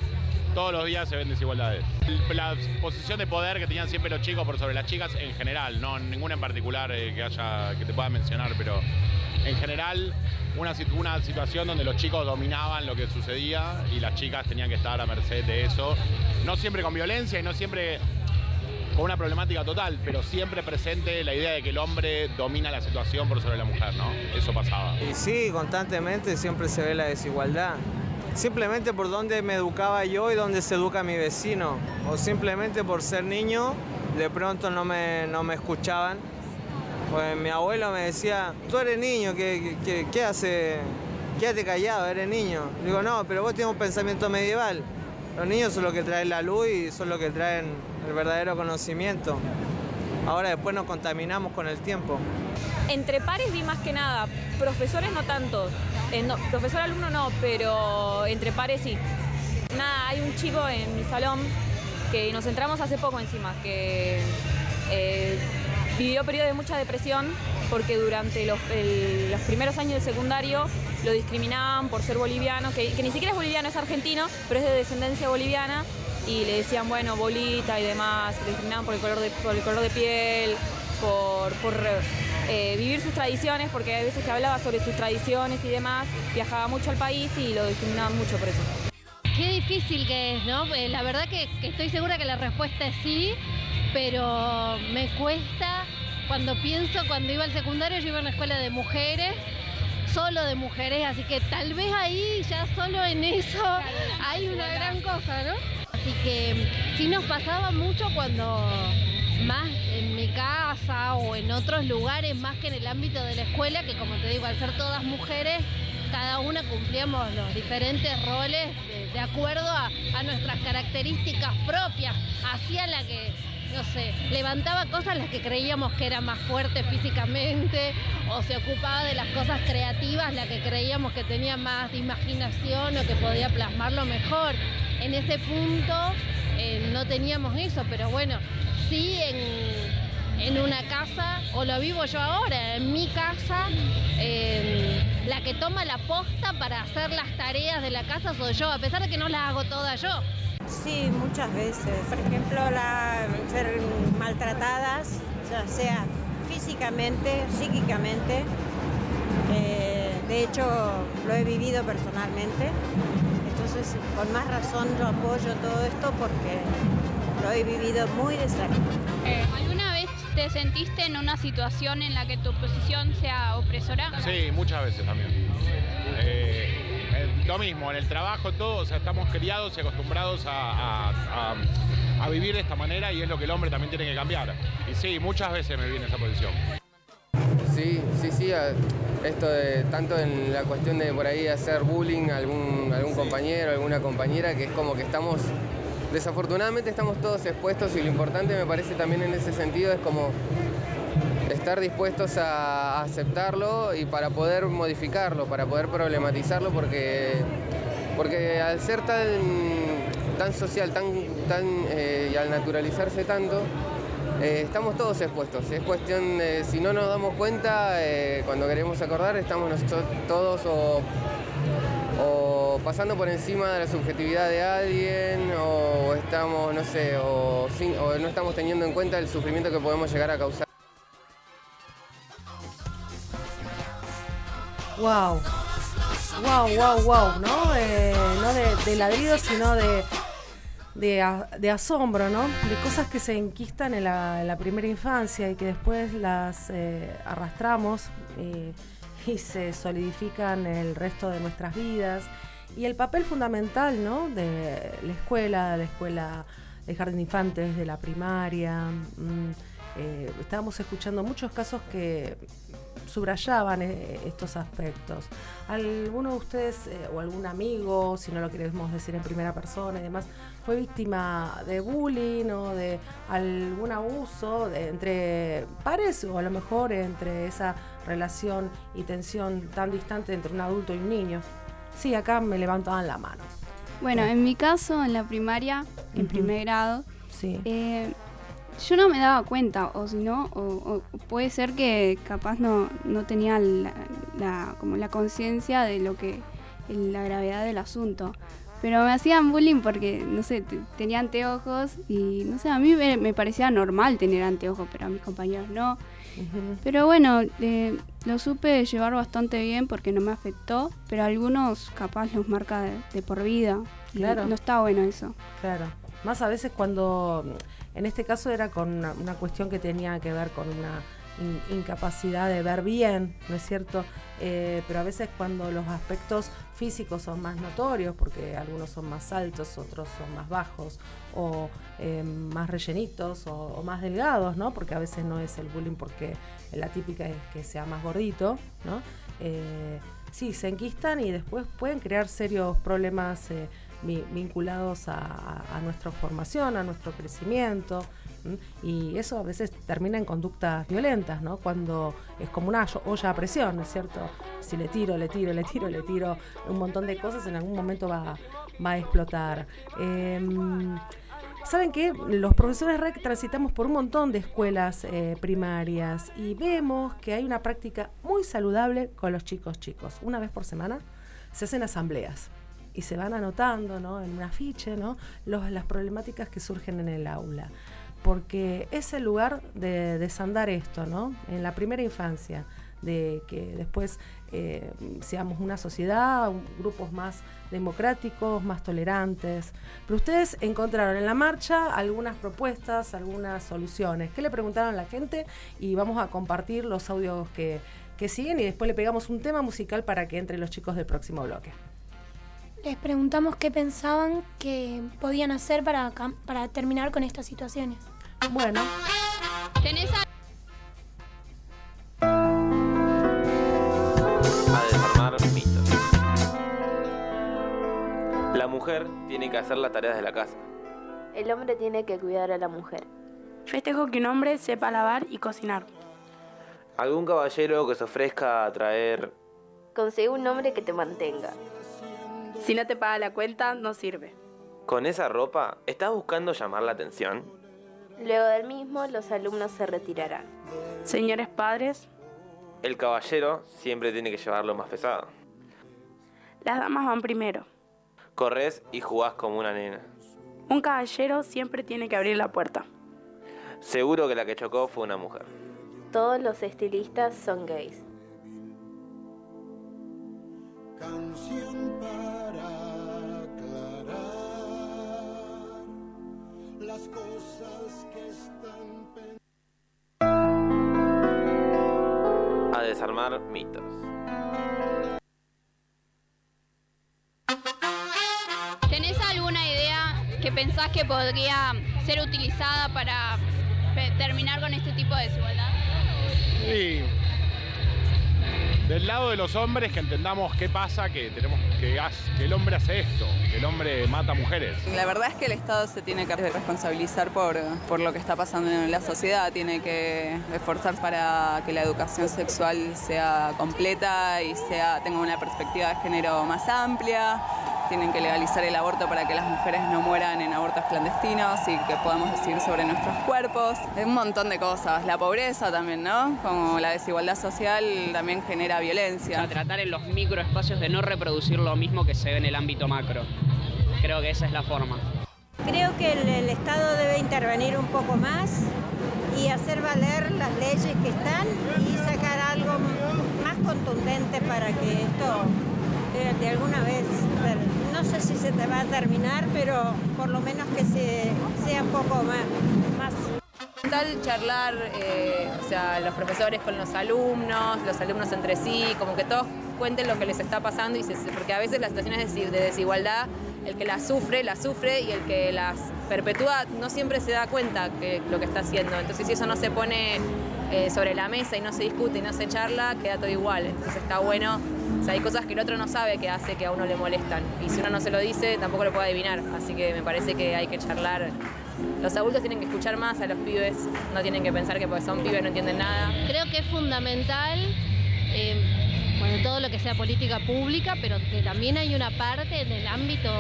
todos los días se ven desigualdades. La posición de poder que tenían siempre los chicos por sobre las chicas en general, no ninguna en particular eh, que haya que te pueda mencionar, pero en general una, una situación donde los chicos dominaban lo que sucedía y las chicas tenían que estar a merced de eso. No siempre con violencia y no siempre con una problemática total, pero siempre presente la idea de que el hombre domina la situación por sobre la mujer, ¿no? Eso pasaba. Y sí, constantemente siempre se ve la desigualdad. Simplemente por dónde me educaba yo y dónde se educa mi vecino. O simplemente por ser niño, de pronto no me, no me escuchaban. Pues mi abuelo me decía, tú eres niño, ¿qué, qué, qué hace? Quédate callado, eres niño. Digo, no, pero vos tienes un pensamiento medieval. Los niños son los que traen la luz y son los que traen el verdadero conocimiento. Ahora después nos contaminamos con el tiempo. Entre pares vi más que nada, profesores no tanto, eh, no, profesor alumno no, pero entre pares sí. Nada, hay un chico en mi salón que nos entramos hace poco encima, que eh, vivió periodo de mucha depresión porque durante los, primeros años de secundario lo discriminaban por ser boliviano, que, ni siquiera es boliviano, es argentino, pero es de descendencia boliviana y le decían, bueno, bolita y demás, lo discriminaban por el color de, por el color de piel, por, por eh, vivir sus tradiciones, porque hay veces que hablaba sobre sus tradiciones y demás, viajaba mucho al país y lo discriminaban mucho por eso. Qué difícil que es, ¿no? Eh, La verdad que estoy segura que la respuesta es sí, pero me cuesta cuando pienso, cuando iba al secundario, yo iba a una escuela de mujeres, solo de mujeres, así que tal vez ahí, ya solo en eso, hay una gran cosa, ¿no? Así que sí nos pasaba mucho cuando más en mi casa o en otros lugares, más que en el ámbito de la escuela, que como te digo, al ser todas mujeres, cada una cumplíamos los diferentes roles de, de acuerdo a, a nuestras características propias, hacia la que, no sé, levantaba cosas las que creíamos que era más fuerte físicamente, o se ocupaba de las cosas creativas, la que creíamos que tenía más imaginación o que podía plasmarlo mejor. En ese punto eh, no teníamos eso, pero bueno, sí en, en una casa, o lo vivo yo ahora, en mi casa, eh, la que toma la posta para hacer las tareas de la casa soy yo, a pesar de que no las hago todas yo. Sí, muchas veces. Por ejemplo, la, ser maltratadas, ya sea físicamente, psíquicamente. Eh, de hecho, lo he vivido personalmente. Entonces, con más razón yo apoyo todo esto porque lo he vivido muy de cerca. ¿Alguna vez te sentiste en una situación en la que tu posición sea opresora? Sí, muchas veces también. Eh, eh, lo mismo, en el trabajo, todo, o sea, estamos criados y acostumbrados a, a- a- a vivir de esta manera y es lo que el hombre también tiene que cambiar. Y sí, muchas veces me vi en esa posición. Sí, sí, sí. Esto de tanto en la cuestión de por ahí hacer bullying a algún, algún compañero, alguna compañera, que es como que estamos, desafortunadamente estamos todos expuestos y lo importante me parece también en ese sentido es como estar dispuestos a aceptarlo y para poder modificarlo, para poder problematizarlo, porque, porque al ser tan, tan social, tan, tan, eh, y al naturalizarse tanto, eh, estamos todos expuestos. Es cuestión de, si no nos damos cuenta, eh, cuando queremos acordar, estamos nosotros todos o, pasando por encima de la subjetividad de alguien, o estamos, no sé, o no estamos teniendo en cuenta el sufrimiento que podemos llegar a causar. Wow. Wow, wow, wow, ¿no? Eh, no de, de ladridos, sino de, de, asombro, ¿no? De cosas que se enquistan en la, en la primera infancia y que después las eh, arrastramos. eh, y se solidifican el resto de nuestras vidas. Y el papel fundamental ¿no? de la escuela, de la escuela de jardín de infantes, de la primaria. mm, eh, estábamos escuchando muchos casos que subrayaban eh, estos aspectos. ¿Alguno de ustedes eh, o algún amigo, si no lo queremos decir en primera persona y demás, fue víctima de bullying o de algún abuso de- entre pares o a lo mejor entre esa relación y tensión tan distante entre un adulto y un niño? Sí, acá me levantaban la mano. Bueno, en mi caso, en la primaria, en primer grado, Sí. eh, yo no me daba cuenta, o si no, o, o puede ser que capaz no, no tenía la, la- como la conciencia de lo que, la gravedad del asunto. Pero me hacían bullying porque, no sé, te- tenía anteojos y, no sé, a mí me, me parecía normal tener anteojos, pero a mis compañeros no. Pero bueno, eh, lo supe llevar bastante bien porque no me afectó, pero a algunos capaz los marca de, de por vida. y Claro. No está bueno eso. Claro. Más a veces cuando, en este caso era con una, cuestión que tenía que ver con una in- incapacidad de ver bien, ¿no es cierto? Eh, pero a veces cuando los aspectos físicos son más notorios, porque algunos son más altos, otros son más bajos, o eh, más rellenitos, o, más delgados, ¿no? Porque a veces no es el bullying porque la típica es que sea más gordito, ¿no? Eh, sí, se enquistan y después pueden crear serios problemas eh, vinculados a, nuestra formación, a nuestro crecimiento. Y eso a veces termina en conductas violentas, ¿no? Cuando es como una olla a presión, ¿no es cierto? Si le tiro, le tiro, le tiro, le tiro un montón de cosas, en algún momento va, a explotar. Em, ¿Saben qué? Los profesores REC transitamos por un montón de escuelas eh, primarias y vemos que hay una práctica muy saludable con los chicos chicos. Una vez por semana se hacen asambleas y se van anotando ¿no? en un afiche ¿no? Los- las problemáticas que surgen en el aula. Porque es el lugar de desandar esto, ¿no? En la primera infancia, de que después eh, seamos una sociedad, grupos más democráticos, más tolerantes. Pero ustedes encontraron en la marcha algunas propuestas, algunas soluciones. ¿Qué le preguntaron a la gente? Y vamos a compartir los audios que, que siguen y después le pegamos un tema musical para que entre los chicos del próximo bloque. Les preguntamos qué pensaban que podían hacer para, terminar con estas situaciones. Bueno. ¿Tenés a- A desarmar mitos. La mujer tiene que hacer las tareas de la casa. El hombre tiene que cuidar a la mujer. Festejo que un hombre sepa lavar y cocinar. Algún caballero que se ofrezca a traer Consigue un hombre que te mantenga. Si no te paga la cuenta, no sirve. con esa ropa, ¿estás buscando llamar la atención? Luego del mismo, los alumnos se retirarán. Señores padres, El caballero siempre tiene que llevarlo más pesado. las damas van primero. Corres y jugás como una nena. Un caballero siempre tiene que abrir la puerta. Seguro que la que chocó fue una mujer. Todos los estilistas son gays. Canción las cosas que están A desarmar mitos. ¿Tenés alguna idea que pensás que podría ser utilizada para terminar con este tipo de desigualdad? Y del lado de los hombres que entendamos qué pasa, que tenemos que, el hombre hace esto, que el hombre mata mujeres. La verdad es que el Estado se tiene que responsabilizar por, por lo que está pasando en la sociedad, tiene que esforzarse para que la educación sexual sea completa y sea, tenga una perspectiva de género más amplia, tienen que legalizar el aborto para que las mujeres no mueran en abortos clandestinos y que podamos decidir sobre nuestros cuerpos, un montón de cosas, la pobreza también, ¿no? Como la desigualdad social también genera violencia. A tratar en los microespacios de no reproducir lo mismo que se ve en el ámbito macro. Creo que esa es la forma. Creo que el, el Estado debe intervenir un poco más y hacer valer las leyes que están y sacar algo más contundente para que esto de alguna vez, no sé si se te va a terminar, pero por lo menos que se, sea un poco más. más. Tal charlar, eh, o sea, los profesores con los alumnos, los alumnos entre sí, como que todos cuenten lo que les está pasando, y se- porque a veces las situaciones de desigualdad, el que las sufre, las sufre, y el que las perpetúa no siempre se da cuenta que lo que está haciendo. Entonces, si eso no se pone eh, sobre la mesa y no se discute y no se charla, queda todo igual. Entonces está bueno, o sea, hay cosas que el otro no sabe que hace que a uno le molestan. Y si uno no se lo dice, tampoco lo puede adivinar. Así que me parece que hay que charlar. Los adultos tienen que escuchar más a los pibes, no tienen que pensar que porque son pibes no entienden nada. Creo que es fundamental, eh, bueno, todo lo que sea política pública, pero también hay una parte en el ámbito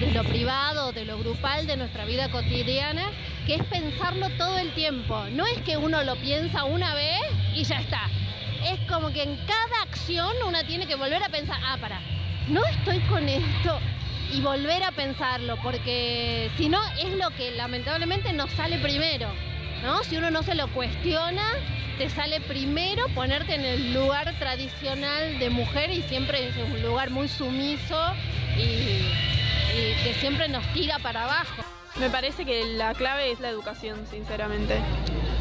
de lo privado, de lo grupal, de nuestra vida cotidiana, que es pensarlo todo el tiempo. No es que uno lo piensa una vez y ya está. Es como que en cada acción uno tiene que volver a pensar, ah, para, no estoy con esto. Y volver a pensarlo, porque si no es lo que lamentablemente nos sale primero. ¿No? Si uno no se lo cuestiona, te sale primero ponerte en el lugar tradicional de mujer y siempre es un lugar muy sumiso y, que siempre nos tira para abajo. Me parece que la clave es la educación, sinceramente.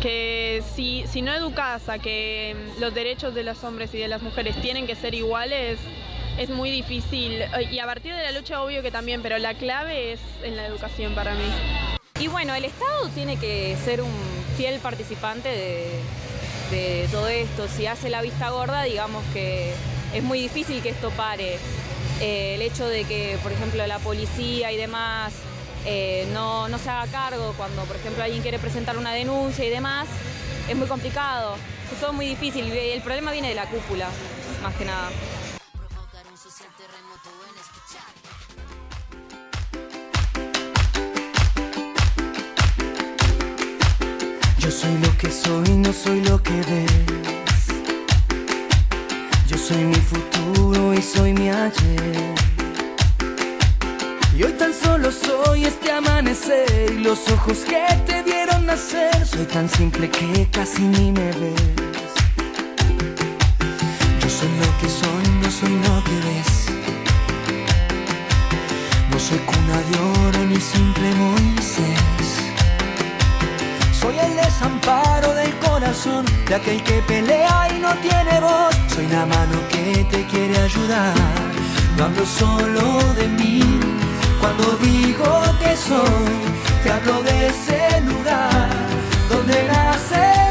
Que si, si no educas a que los derechos de los hombres y de las mujeres tienen que ser iguales, es muy difícil. Y a partir de la lucha, obvio que también, pero la clave es en la educación para mí. Y bueno, el Estado tiene que ser un fiel participante de, todo esto. Si hace la vista gorda, digamos que es muy difícil que esto pare. Eh, el hecho de que, por ejemplo, la policía y demás eh, no, no se haga cargo cuando, por ejemplo, alguien quiere presentar una denuncia y demás, es muy complicado. Es todo muy difícil. El problema viene de la cúpula, más que nada. Yo soy lo que soy, no soy lo que ves. Yo soy mi futuro y soy mi ayer. Y hoy tan solo soy este amanecer y los ojos que te dieron nacer. Soy tan simple que casi ni me ves. Yo soy lo que soy, no soy lo que ves. No soy cuna de oro ni simple Moisés. Soy el desamparo del corazón de aquel que pelea y no tiene voz. Soy la mano que te quiere ayudar. No hablo solo de mí. Cuando digo que soy, te hablo de ese lugar donde nace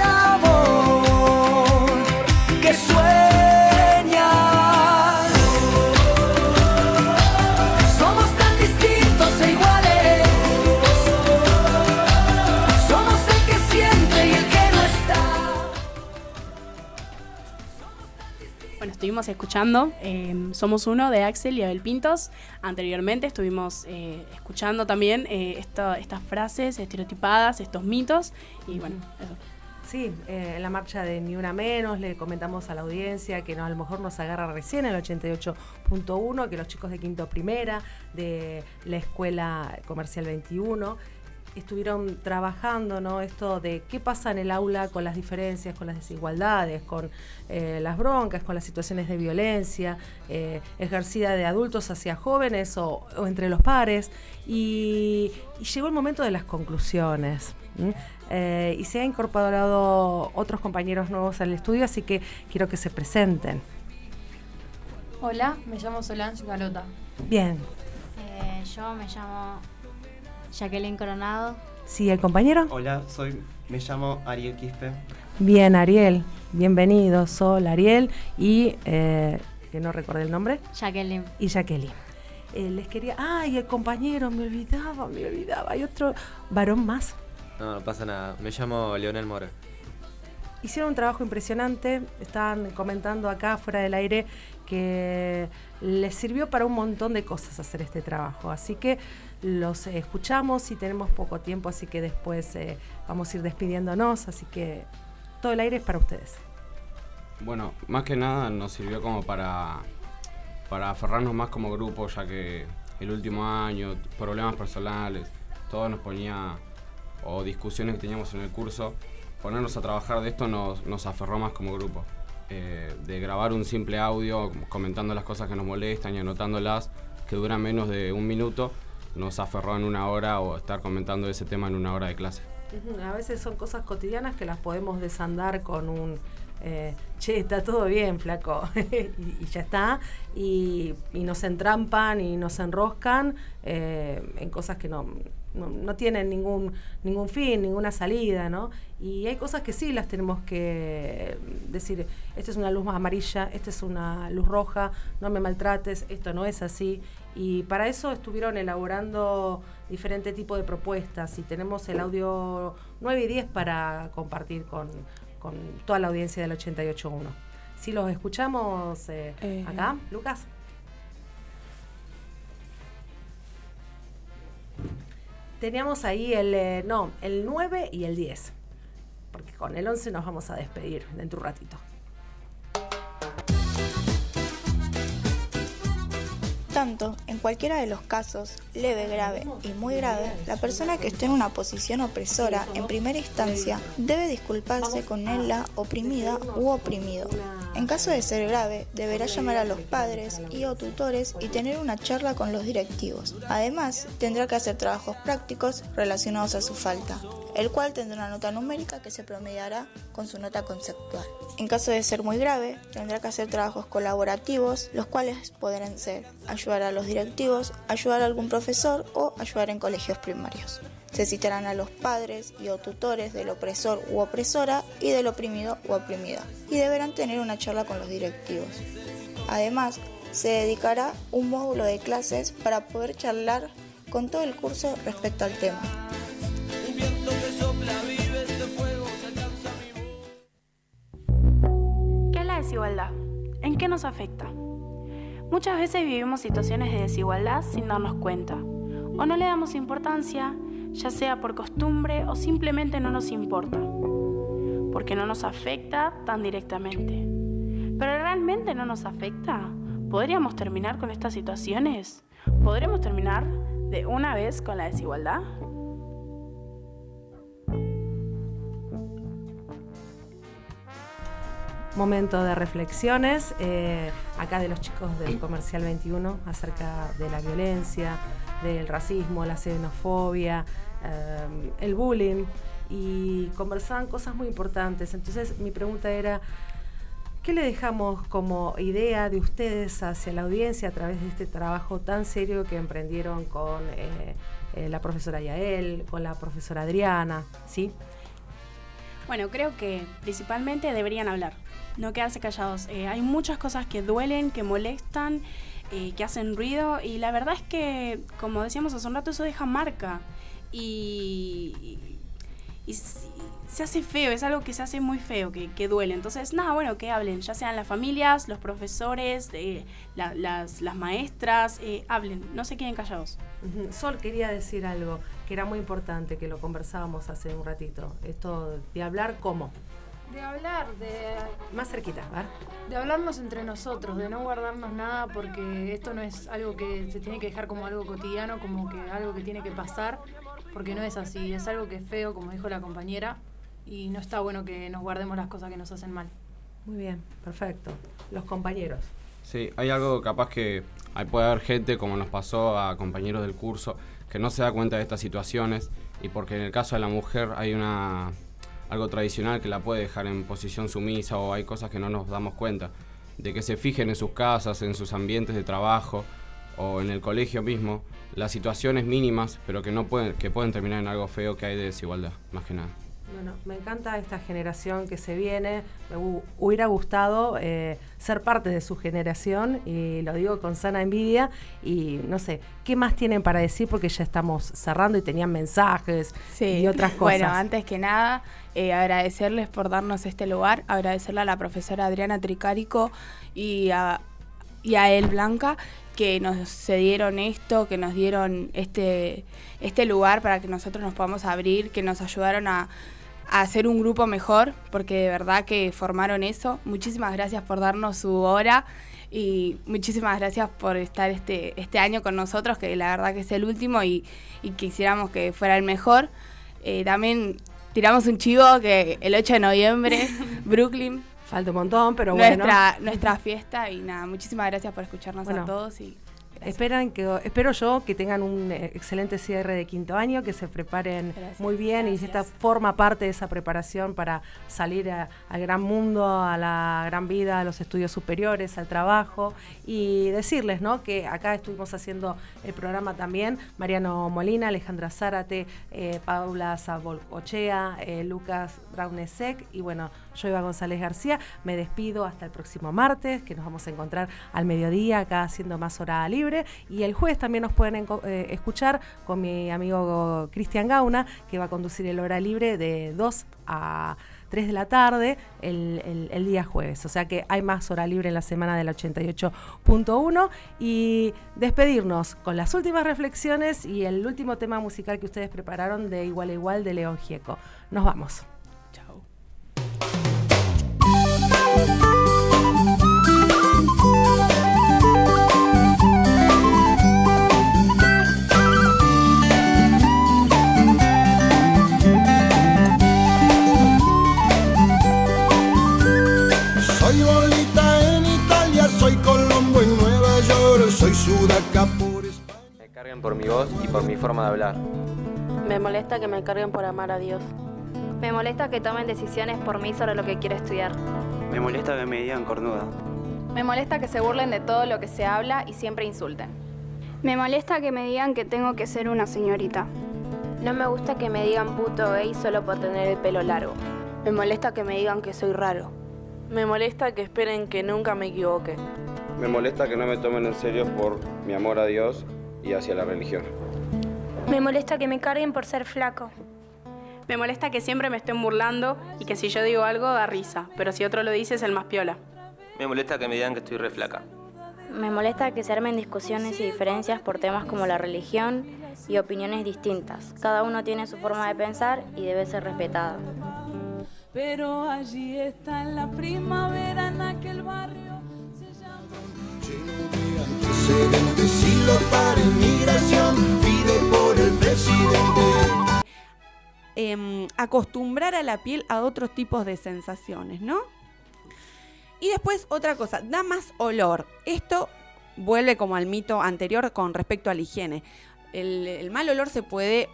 estuvimos escuchando eh, Somos Uno de Axel y Abel Pintos. Anteriormente estuvimos eh, escuchando también eh, esta- estas frases estereotipadas, estos mitos. Y bueno, eso. Sí, eh, en la marcha de Ni Una Menos le comentamos a la audiencia que no, a lo mejor nos agarra recién el 88.1, que los chicos de Quinto Primera, de la Escuela Comercial 21, estuvieron trabajando ¿no? esto de qué pasa en el aula con las diferencias, con las desigualdades, con eh, las broncas, con las situaciones de violencia eh, ejercida de adultos hacia jóvenes o, o entre los pares. Y, y llegó el momento de las conclusiones. Eh, y se han incorporado otros compañeros nuevos al estudio, así que quiero que se presenten. Hola, me llamo Solange Galota. Bien, yo me llamo Jacqueline Coronado. sí, el compañero. Hola, soy, me llamo Ariel Quispe. Bien, Ariel, bienvenido. Sol, Ariel y, eh, que no recordé el nombre, Jacqueline. y Jacqueline. Eh, les quería. ¡Ay, el compañero! Me olvidaba, me olvidaba. Hay otro varón más. No, no pasa nada. Me llamo Leonel Mora. Hicieron un trabajo impresionante. Estaban comentando acá fuera del aire que les sirvió para un montón de cosas hacer este trabajo. Así que los escuchamos y tenemos poco tiempo, así que después eh, vamos a ir despidiéndonos. Así que todo el aire es para ustedes. Bueno, más que nada nos sirvió como para, para aferrarnos más como grupo, ya que el último año, problemas personales, todo nos ponía, o discusiones que teníamos en el curso, ponernos a trabajar de esto nos, nos aferró más como grupo. Eh, de grabar un simple audio comentando las cosas que nos molestan y anotándolas, que duran menos de un minuto, nos aferró en una hora o estar comentando ese tema en una hora de clase. A veces son cosas cotidianas que las podemos desandar con un, eh, che, está todo bien, flaco, y, ya está, y, y nos entrampan y nos enroscan eh, en cosas que no, no, no tienen ningún, ningún fin, ninguna salida, ¿no? Y hay cosas que sí las tenemos que decir, esta es una luz más amarilla, esta es una luz roja, no me maltrates, esto no es así. Y para eso estuvieron elaborando diferente tipo de propuestas y tenemos el audio 9 y 10 para compartir con, con toda la audiencia del 88.1. Si los escuchamos eh, Eh. acá, Lucas. Teníamos ahí el, eh, no, el 9 y el 10, porque con el 11 nos vamos a despedir dentro de un ratito. Tanto, en cualquiera de los casos, leve, grave y muy grave, la persona que esté en una posición opresora en primera instancia debe disculparse con él, la oprimida u oprimido. En caso de ser grave, deberá llamar a los padres y o tutores y tener una charla con los directivos. Además, tendrá que hacer trabajos prácticos relacionados a su falta, el cual tendrá una nota numérica que se promediará con su nota conceptual. En caso de ser muy grave, tendrá que hacer trabajos colaborativos, los cuales podrán ser ayudar a los directivos, ayudar a algún profesor o ayudar en colegios primarios. Se citarán a los padres y o tutores del opresor u opresora y del oprimido u oprimida, y deberán tener una charla con los directivos. Además, se dedicará un módulo de clases para poder charlar con todo el curso respecto al tema. ¿Qué es la desigualdad? ¿En qué nos afecta? Muchas veces vivimos situaciones de desigualdad sin darnos cuenta, o no le damos importancia, ya sea por costumbre o simplemente no nos importa, porque no nos afecta tan directamente. ¿Pero realmente no nos afecta? ¿Podríamos terminar con estas situaciones? ¿Podremos terminar de una vez con la desigualdad? Momento de reflexiones, eh, acá de los chicos del Comercial 21, acerca de la violencia, del racismo, la xenofobia, eh, el bullying, y conversaban cosas muy importantes. Entonces mi pregunta era, ¿qué le dejamos como idea de ustedes hacia la audiencia a través de este trabajo tan serio que emprendieron con eh, la profesora Yael, con la profesora Adriana? ¿sí? Bueno, creo que principalmente deberían hablar, no quedarse callados. Eh, hay muchas cosas que duelen, que molestan, eh, que hacen ruido y la verdad es que, como decíamos hace un rato, eso deja marca y, y se hace feo, es algo que se hace muy feo, que, que duele. Entonces, nada, bueno, que hablen, ya sean las familias, los profesores, eh, la- las, las maestras, hablen, no se queden callados. Sol quería decir algo que era muy importante, que lo conversábamos hace un ratito. Esto de hablar cómo. De hablar, de, Más cerquita, ver. de hablarnos entre nosotros, de no guardarnos nada, porque esto no es algo que se tiene que dejar como algo cotidiano, como que algo que tiene que pasar, porque no es así, es algo que es feo, como dijo la compañera, y no está bueno que nos guardemos las cosas que nos hacen mal. Muy bien, perfecto. Los compañeros. Sí, hay algo capaz que ahí puede haber gente, como nos pasó a compañeros del curso, que no se da cuenta de estas situaciones y porque en el caso de la mujer hay una algo tradicional que la puede dejar en posición sumisa o hay cosas que no nos damos cuenta, de que se fijen en sus casas, en sus ambientes de trabajo o en el colegio mismo, las situaciones mínimas, pero que no pueden que pueden terminar en algo feo que hay de desigualdad, más que nada. Bueno, me encanta esta generación que se viene. Me hu- hubiera gustado eh, ser parte de su generación y lo digo con sana envidia. Y no sé, ¿qué más tienen para decir? Porque ya estamos cerrando y tenían mensajes y otras cosas. Bueno, antes que nada, eh, agradecerles por darnos este lugar, agradecerle a la profesora Adriana Tricarico y a, y a él Blanca que nos cedieron esto, que nos dieron este, este lugar para que nosotros nos podamos abrir, que nos ayudaron a, a hacer un grupo mejor, porque de verdad que formaron eso. Muchísimas gracias por darnos su hora y muchísimas gracias por estar este, este año con nosotros, que la verdad que es el último y, y quisiéramos que fuera el mejor. Eh, también tiramos un chivo que el 8 de noviembre, Brooklyn. Falta un montón, pero nuestra, bueno. Nuestra fiesta y nada, muchísimas gracias por escucharnos Bueno. a todos y Esperan que, espero yo que tengan un eh, excelente cierre de quinto año, que se preparen muy bien y esta forma parte de esa preparación para salir a- al gran mundo, a la gran vida, a los estudios superiores, al trabajo y decirles ¿no? que acá estuvimos haciendo el programa también, Mariano Molina, Alejandra Zárate, eh, Paula Sabolcochea, eh, Lucas Braunesek y bueno, yo Eva González García, me despido hasta el próximo martes, que nos vamos a encontrar al mediodía acá haciendo más hora libre. Y el jueves también nos pueden eh, escuchar con mi amigo Cristian Gauna, que va a conducir el hora libre de 2 a 3 de la tarde el, el- el día jueves. O sea que hay más hora libre en la semana del 88.1. Y despedirnos con las últimas reflexiones y el último tema musical que ustedes prepararon de Igual a Igual de León Gieco. Nos vamos. Soy Sudaca por España. Me cargan por mi voz y por mi forma de hablar. Me molesta que me carguen por amar a Dios. Me molesta que tomen decisiones por mí sobre lo que quiero estudiar. Me molesta que me digan cornuda. Me molesta que se burlen de todo lo que se habla y siempre insulten. Me molesta que me digan que tengo que ser una señorita. No me gusta que me digan puto gay solo por tener el pelo largo. Me molesta que me digan que soy raro. Me molesta que esperen que nunca me equivoque. Me molesta que no me tomen en serio por mi amor a Dios y hacia la religión. Me molesta que me carguen por ser flaco. Me molesta que siempre me estén burlando y que si yo digo algo da risa, pero si otro lo dice es el más piola. Me molesta que me digan que estoy re flaca. Me molesta que se armen discusiones y diferencias por temas como la religión y opiniones distintas. Cada uno tiene su forma de pensar y debe ser respetada. Pero allí está en la primavera en aquel barrio. Em, acostumbrar a la piel a otros tipos de sensaciones, ¿no? Y después otra cosa, da más olor. Esto vuelve como al mito anterior con respecto a la higiene. El, el mal olor se puede,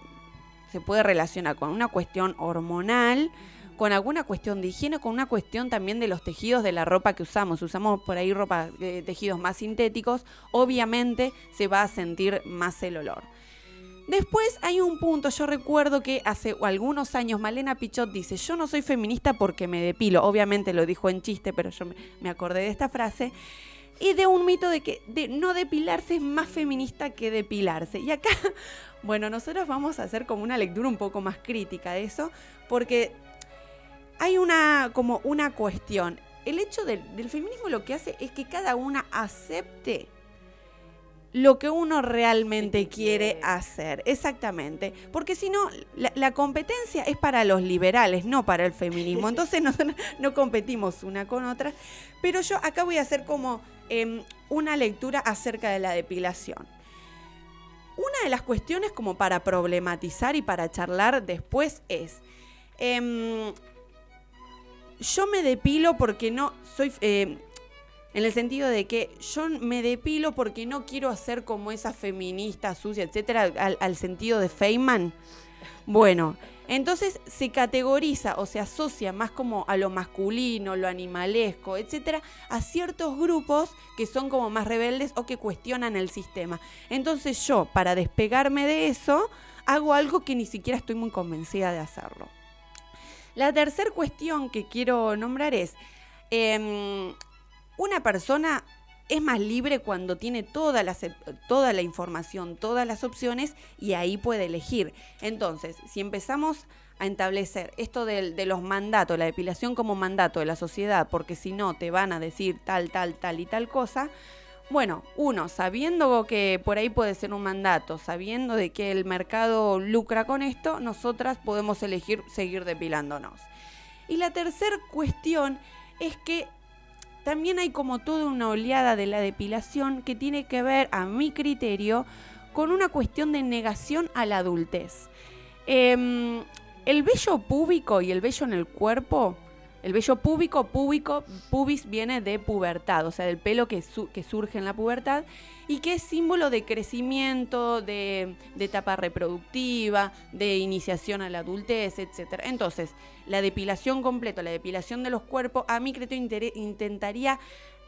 se puede relacionar con una cuestión hormonal, con alguna cuestión de higiene, con una cuestión también de los tejidos de la ropa que usamos. Usamos por ahí ropa, eh, tejidos más sintéticos, obviamente se va a sentir más el olor. Después hay un punto, yo recuerdo que hace algunos años Malena Pichot dice, yo no soy feminista porque me depilo, obviamente lo dijo en chiste, pero yo me, acordé de esta frase, y de un mito de que de no depilarse es más feminista que depilarse. Y acá, bueno, nosotros vamos a hacer como una lectura un poco más crítica de eso, porque hay una como una cuestión. El hecho del, del feminismo lo que hace es que cada una acepte lo que uno realmente quiere hacer. Exactamente. Porque si no, la, la competencia es para los liberales, no para el feminismo. Entonces nosotros no competimos una con otra. Pero yo acá voy a hacer como em, una lectura acerca de la depilación. Una de las cuestiones como para problematizar y para charlar después es... em, yo me depilo porque no soy... eh, en el sentido de que yo me depilo porque no quiero hacer como esa feminista sucia, etcétera, al, al sentido de Feynman. Bueno, entonces se categoriza o se asocia más como a lo masculino, lo animalesco, etcétera, a ciertos grupos que son como más rebeldes o que cuestionan el sistema. Entonces yo, para despegarme de eso, hago algo que ni siquiera estoy muy convencida de hacerlo. La tercera cuestión que quiero nombrar es, em, una persona es más libre cuando tiene toda la, la información, todas las opciones y ahí puede elegir. Entonces, si empezamos a establecer esto del- de, los mandatos, la depilación como mandato de la sociedad, porque si no te van a decir tal, tal, tal y tal cosa, bueno, uno, sabiendo que por ahí puede ser un mandato, sabiendo de que el mercado lucra con esto, nosotras podemos elegir seguir depilándonos. Y la tercera cuestión es que también hay como toda una oleada de la depilación que tiene que ver, a mi criterio, con una cuestión de negación a la adultez. Em, el vello púbico y el vello en el cuerpo, El vello púbico, púbico, pubis viene de pubertad, o sea, del pelo que, su- que surge en la pubertad y que es símbolo de crecimiento, de, etapa reproductiva, de iniciación a la adultez, etc. Entonces, la depilación completa, la depilación de los cuerpos, a mi criterio intentaría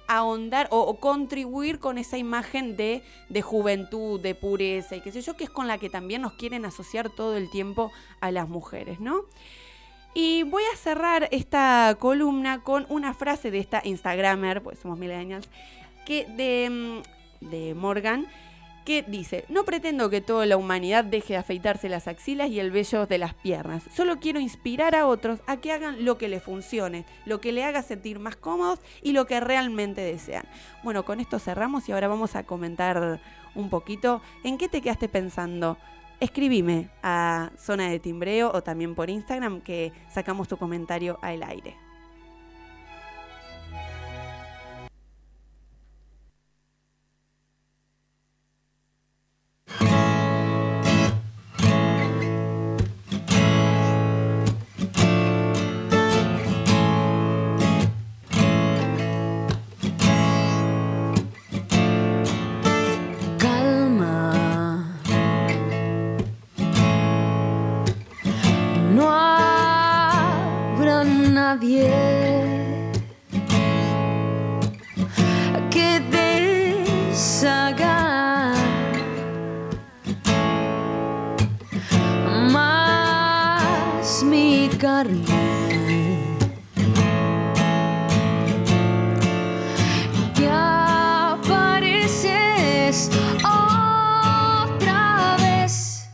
ahondar o, o contribuir con esa imagen de, de juventud, de pureza y qué sé yo, que es con la que también nos quieren asociar todo el tiempo a las mujeres, ¿no? Y voy a cerrar esta columna con una frase de esta Instagramer, pues somos millennials, que de, mm, de Morgan, que dice, no pretendo que toda la humanidad deje de afeitarse las axilas y el vello de las piernas, solo quiero inspirar a otros a que hagan lo que les funcione, lo que le haga sentir más cómodos y lo que realmente desean. Bueno, con esto cerramos y ahora vamos a comentar un poquito en qué te quedaste pensando. Escribime a Zona de Timbreo o también por Instagram que sacamos tu comentario al aire. Que deshaga más mi carne. Te apareces otra vez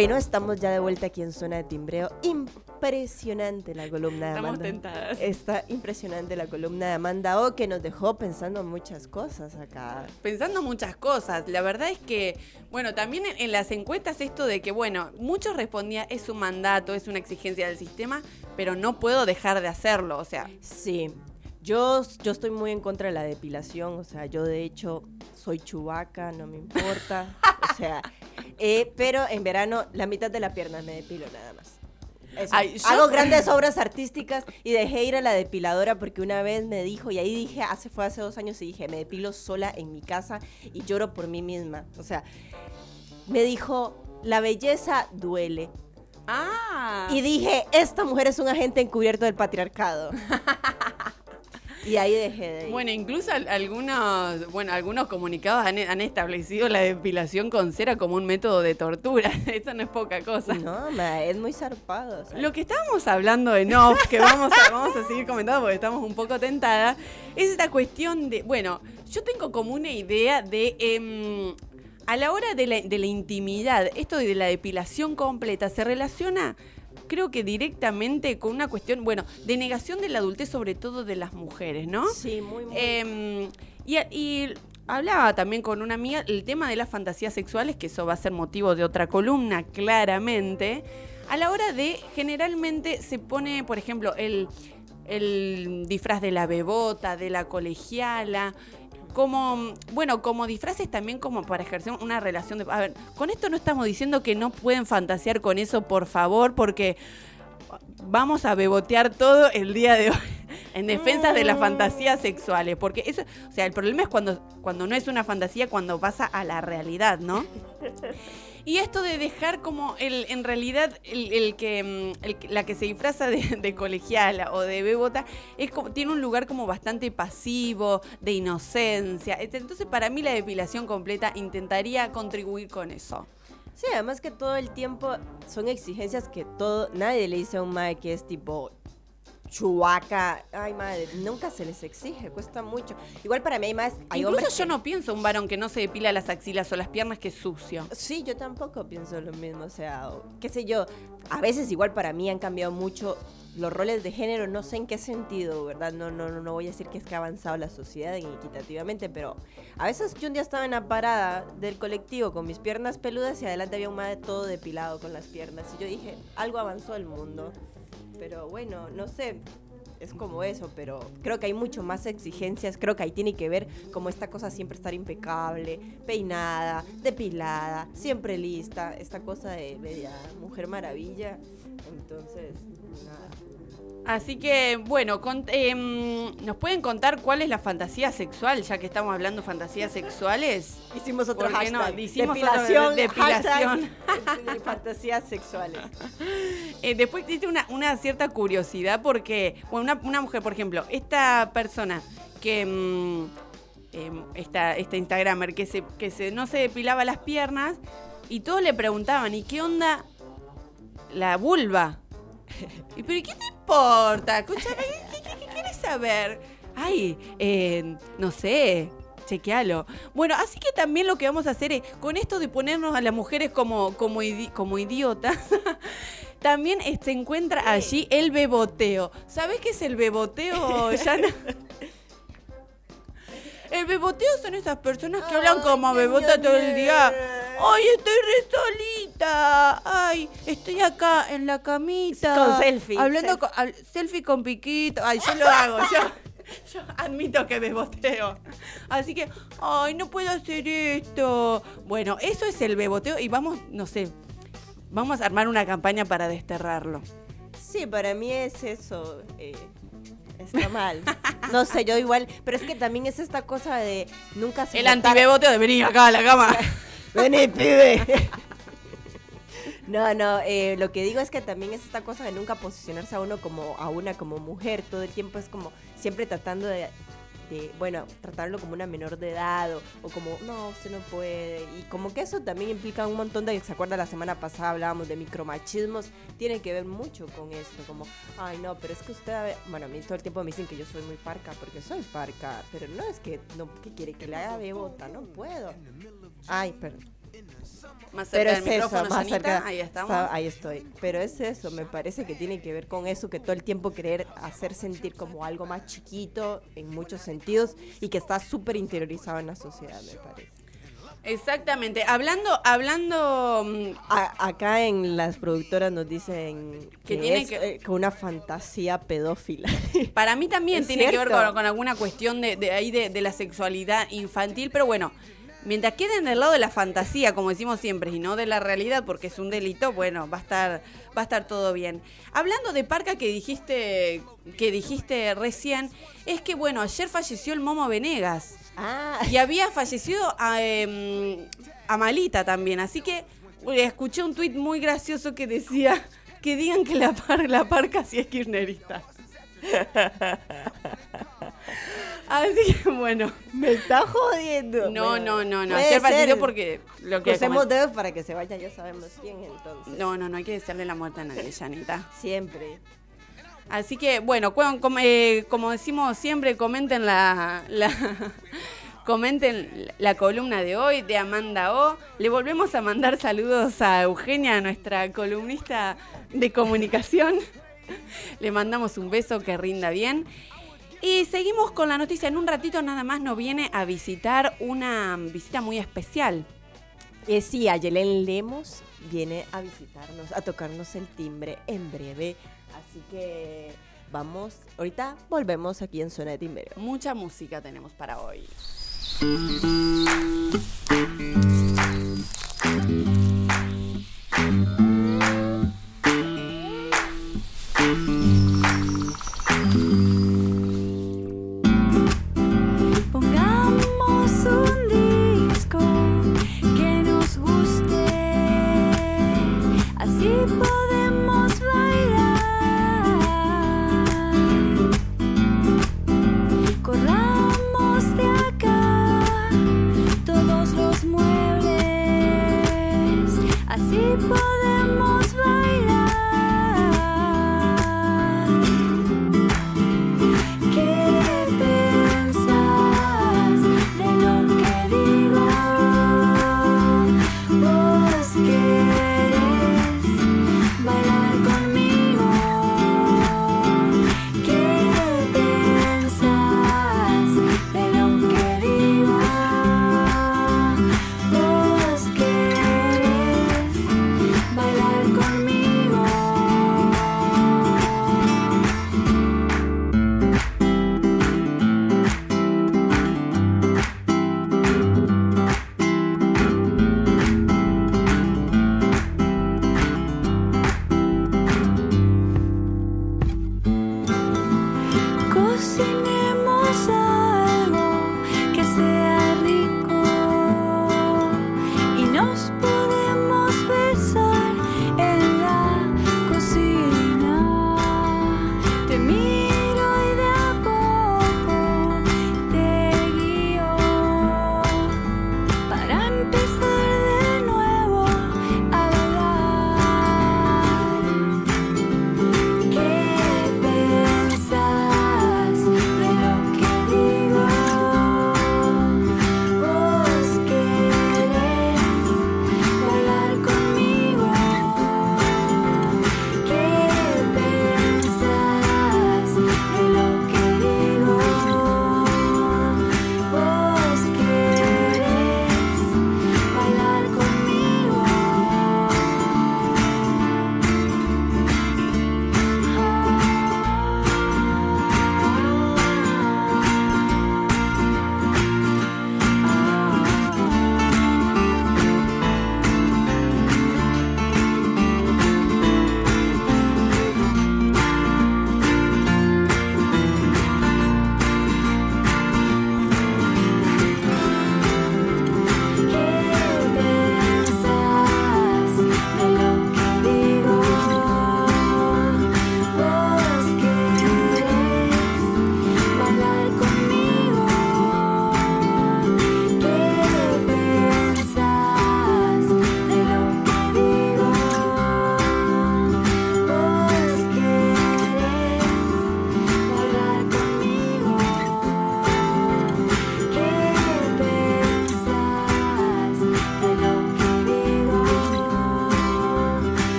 Bueno, estamos ya de vuelta aquí en Zona de Timbreo. Impresionante la columna de Estamos Amanda. tentadas. Está impresionante la columna de Amanda O que nos dejó pensando muchas cosas acá. Pensando muchas cosas. La verdad es que, bueno, también en, en las encuestas esto de que, bueno, muchos respondían, es un mandato, es una exigencia del sistema, pero no puedo dejar de hacerlo. O sea, Sí, yo, yo estoy muy en contra de la depilación, o sea, yo de hecho soy chubaca, no me importa, o sea, eh, pero en verano la mitad de la pierna me depilo nada más. Eso. Ay, yo- Hago grandes obras artísticas y dejé ir a la depiladora porque una vez me dijo, y ahí dije, hace fue hace dos años y dije, me depilo sola en mi casa y lloro por mí misma. O sea, me dijo, la belleza duele. Ah. Y dije, esta mujer es un agente encubierto del patriarcado. y ahí dejé de ir. Bueno, incluso al- algunos, bueno, algunos comunicados han, han establecido la depilación con cera como un método de tortura. Esto no es poca cosa. No, ma, es muy zarpado. Lo que estábamos hablando en off, que vamos a, vamos a seguir comentando porque estamos un poco tentadas, es esta cuestión de, bueno, yo tengo como una idea de, em, a la hora de la, de la intimidad, esto de la depilación completa se relaciona, creo que directamente con una cuestión, bueno, de negación de la adultez, sobre todo de las mujeres, ¿no? Sí, muy, muy. Em, y, y hablaba también con una amiga el tema de las fantasías sexuales, que eso va a ser motivo de otra columna, claramente. A la hora de, generalmente se pone, por ejemplo, el, el disfraz de la bebota, de la colegiala, como, bueno, como disfraces también como para ejercer una relación de... A ver, con esto no estamos diciendo que no pueden fantasear con eso, por favor, porque vamos a bebotear todo el día de hoy en defensa de las fantasías sexuales, porque eso, o sea, el problema es cuando, cuando no es una fantasía, cuando pasa a la realidad, ¿no? Y esto de dejar como el, en realidad el, mm, que- la que se disfraza de, colegiala o de bebota es como, tiene un lugar como bastante pasivo, de inocencia. Entonces para mí la depilación completa intentaría contribuir con eso. Sí, además que todo el tiempo son exigencias que todo, nadie le dice a un mae que es tipo chubaca. Ay, madre, nunca se les exige, cuesta mucho. Igual para mí hay más, hay Incluso hombres yo que- no pienso un varón que no se depila las axilas o las piernas que es sucio. Sí, yo tampoco pienso lo mismo, o sea, o- qué sé yo, a veces igual para mí han cambiado mucho los roles de género, no sé en qué sentido, ¿verdad? No, no, no, no voy a decir que es que ha avanzado la sociedad equitativamente, pero a veces yo un día estaba en la parada del colectivo con mis piernas peludas y adelante había un madre todo depilado con las piernas y yo dije, algo avanzó el mundo, pero bueno, no sé, es como eso, pero creo que hay mucho más exigencias, creo que ahí tiene que ver como esta cosa siempre estar impecable, peinada, depilada, siempre lista, esta cosa de media mujer maravilla, entonces, nada. Así que, bueno, con- em, ¿nos pueden contar cuál es la fantasía sexual? Ya que estamos hablando de fantasías sexuales. Hicimos otro ¿Por qué hashtag, no? Hicimos otro- depilación, depilación. hashtag de fantasías sexuales. Eh, después existe una, una cierta curiosidad porque, bueno, una, una mujer, por ejemplo, esta persona que, em, esta, esta Instagramer que, se, que se, no se depilaba las piernas y todos le preguntaban, ¿y qué onda la vulva? ¿Y pero qué te importa? Escúchame, ¿qué, qué- qué quieres saber? Ay, eh, no sé, chequealo. Bueno, así que también lo que vamos a hacer es, con esto de ponernos a las mujeres como, como, idi- como idiotas, también se encuentra allí el beboteo. ¿Sabes qué es el beboteo, Yana? El beboteo son esas personas que hablan como bebota todo el día. Ay, estoy re solita. Ay, estoy acá en la camita. Con selfie, Hablando selfie. con selfie con piquito. Ay, yo lo hago. Yo, yo admito que beboteo. Así que, ay, no puedo hacer esto. Bueno, eso es el beboteo y vamos, no sé, vamos a armar una campaña para desterrarlo. Sí, para mí es eso. eh, está mal. No sé, yo igual. Pero es que también es esta cosa de nunca se. El antibeboteo de venir acá a la cama. Vení, pibe. No, no, eh, lo que digo es que también es esta cosa de nunca posicionarse a uno como a una como mujer, todo el tiempo es como siempre tratando de, bueno, tratarlo como una menor de edad o, como, no, usted no puede, y como que eso también implica un montón de, ¿se acuerda la semana pasada hablábamos de micromachismos? Tiene que ver mucho con esto, como, ay no, pero es que usted, a ver- bueno, a mí todo el tiempo me dicen que yo soy muy parca, porque soy parca, pero no es que, no, que quiere que le haga bebota, no puedo. Ay, perdón. Más cerca Pero del es eso, más Janita. cerca. Ahí estamos. Ahí estoy. Pero es eso, me parece que tiene que ver con eso, que todo el tiempo querer hacer sentir como algo más chiquito en muchos sentidos y que está súper interiorizado en la sociedad, me parece. Exactamente. Hablando, hablando. mm, A- acá en las productoras nos dicen que, Que tiene es que- eh, con una fantasía pedófila. Para mí también tiene que ver con, con alguna cuestión de, de ahí de, de la sexualidad infantil, pero bueno, mientras queden del lado de la fantasía, como decimos siempre, y no de la realidad, porque es un delito, bueno, va a estar, va a estar todo bien. Hablando de Parca que dijiste, que dijiste recién, es que bueno, ayer falleció el Momo Venegas. Y había fallecido a, em, a Malita también, así que escuché un tuit muy gracioso que decía que digan que la, par, la parca sí es kirchnerista. Así que bueno. Me está jodiendo. No, no, no, no. Ayer partió porque lo que comen- dedos para que se vaya, ya sabemos quién entonces. No, no, no hay que desearle la muerte a nadie, Janita. Siempre. Así que, bueno, cu- com- eh, como decimos siempre, comenten la, la- comenten la columna de hoy de Amanda O. Le volvemos a mandar saludos a Eugenia, nuestra columnista de comunicación. Le mandamos un beso que rinda bien. Y seguimos con la noticia. En un ratito nada más nos viene a visitar una visita muy especial. Eh, sí, Ayelen Lemos viene a visitarnos, a tocarnos el timbre en breve. Así que vamos, ahorita volvemos aquí en Zona de Timbrero. Mucha música tenemos para hoy.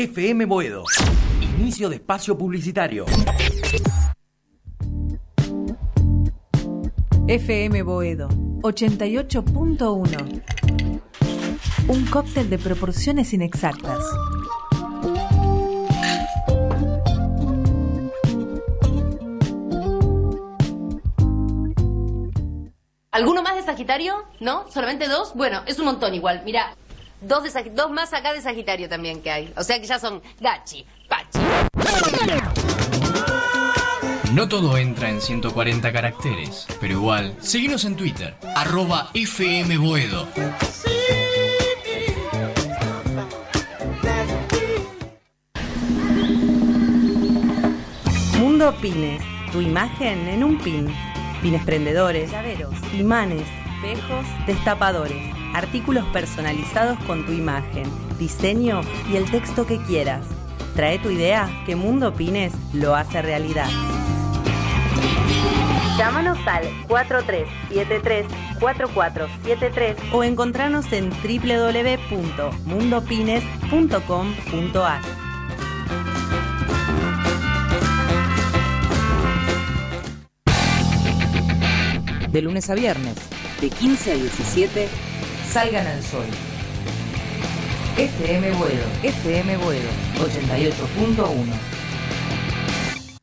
FM Boedo. Inicio de espacio publicitario. FM Boedo 88.1. Un cóctel de proporciones inexactas. ¿Alguno más de Sagitario? ¿No? ¿Solamente dos? Bueno, es un montón igual. Mira, dos, de Sag- dos más acá de Sagitario también que hay. O sea que ya son Gachi, Pachi. No todo entra en 140 caracteres, pero igual, seguinos en Twitter, arroba fmboedo. Mundo Pines, tu imagen en un pin. Pines prendedores, llaveros, imanes, espejos, destapadores, artículos personalizados con tu imagen, diseño y el texto que quieras. Trae tu idea que Mundo Pines lo hace realidad. Llámanos al 4373-4473 o encontrarnos en www.mundopines.com.ar. De lunes a viernes, de 15 a 17, salgan al sol. FM Boedo, FM Boedo, 88.1.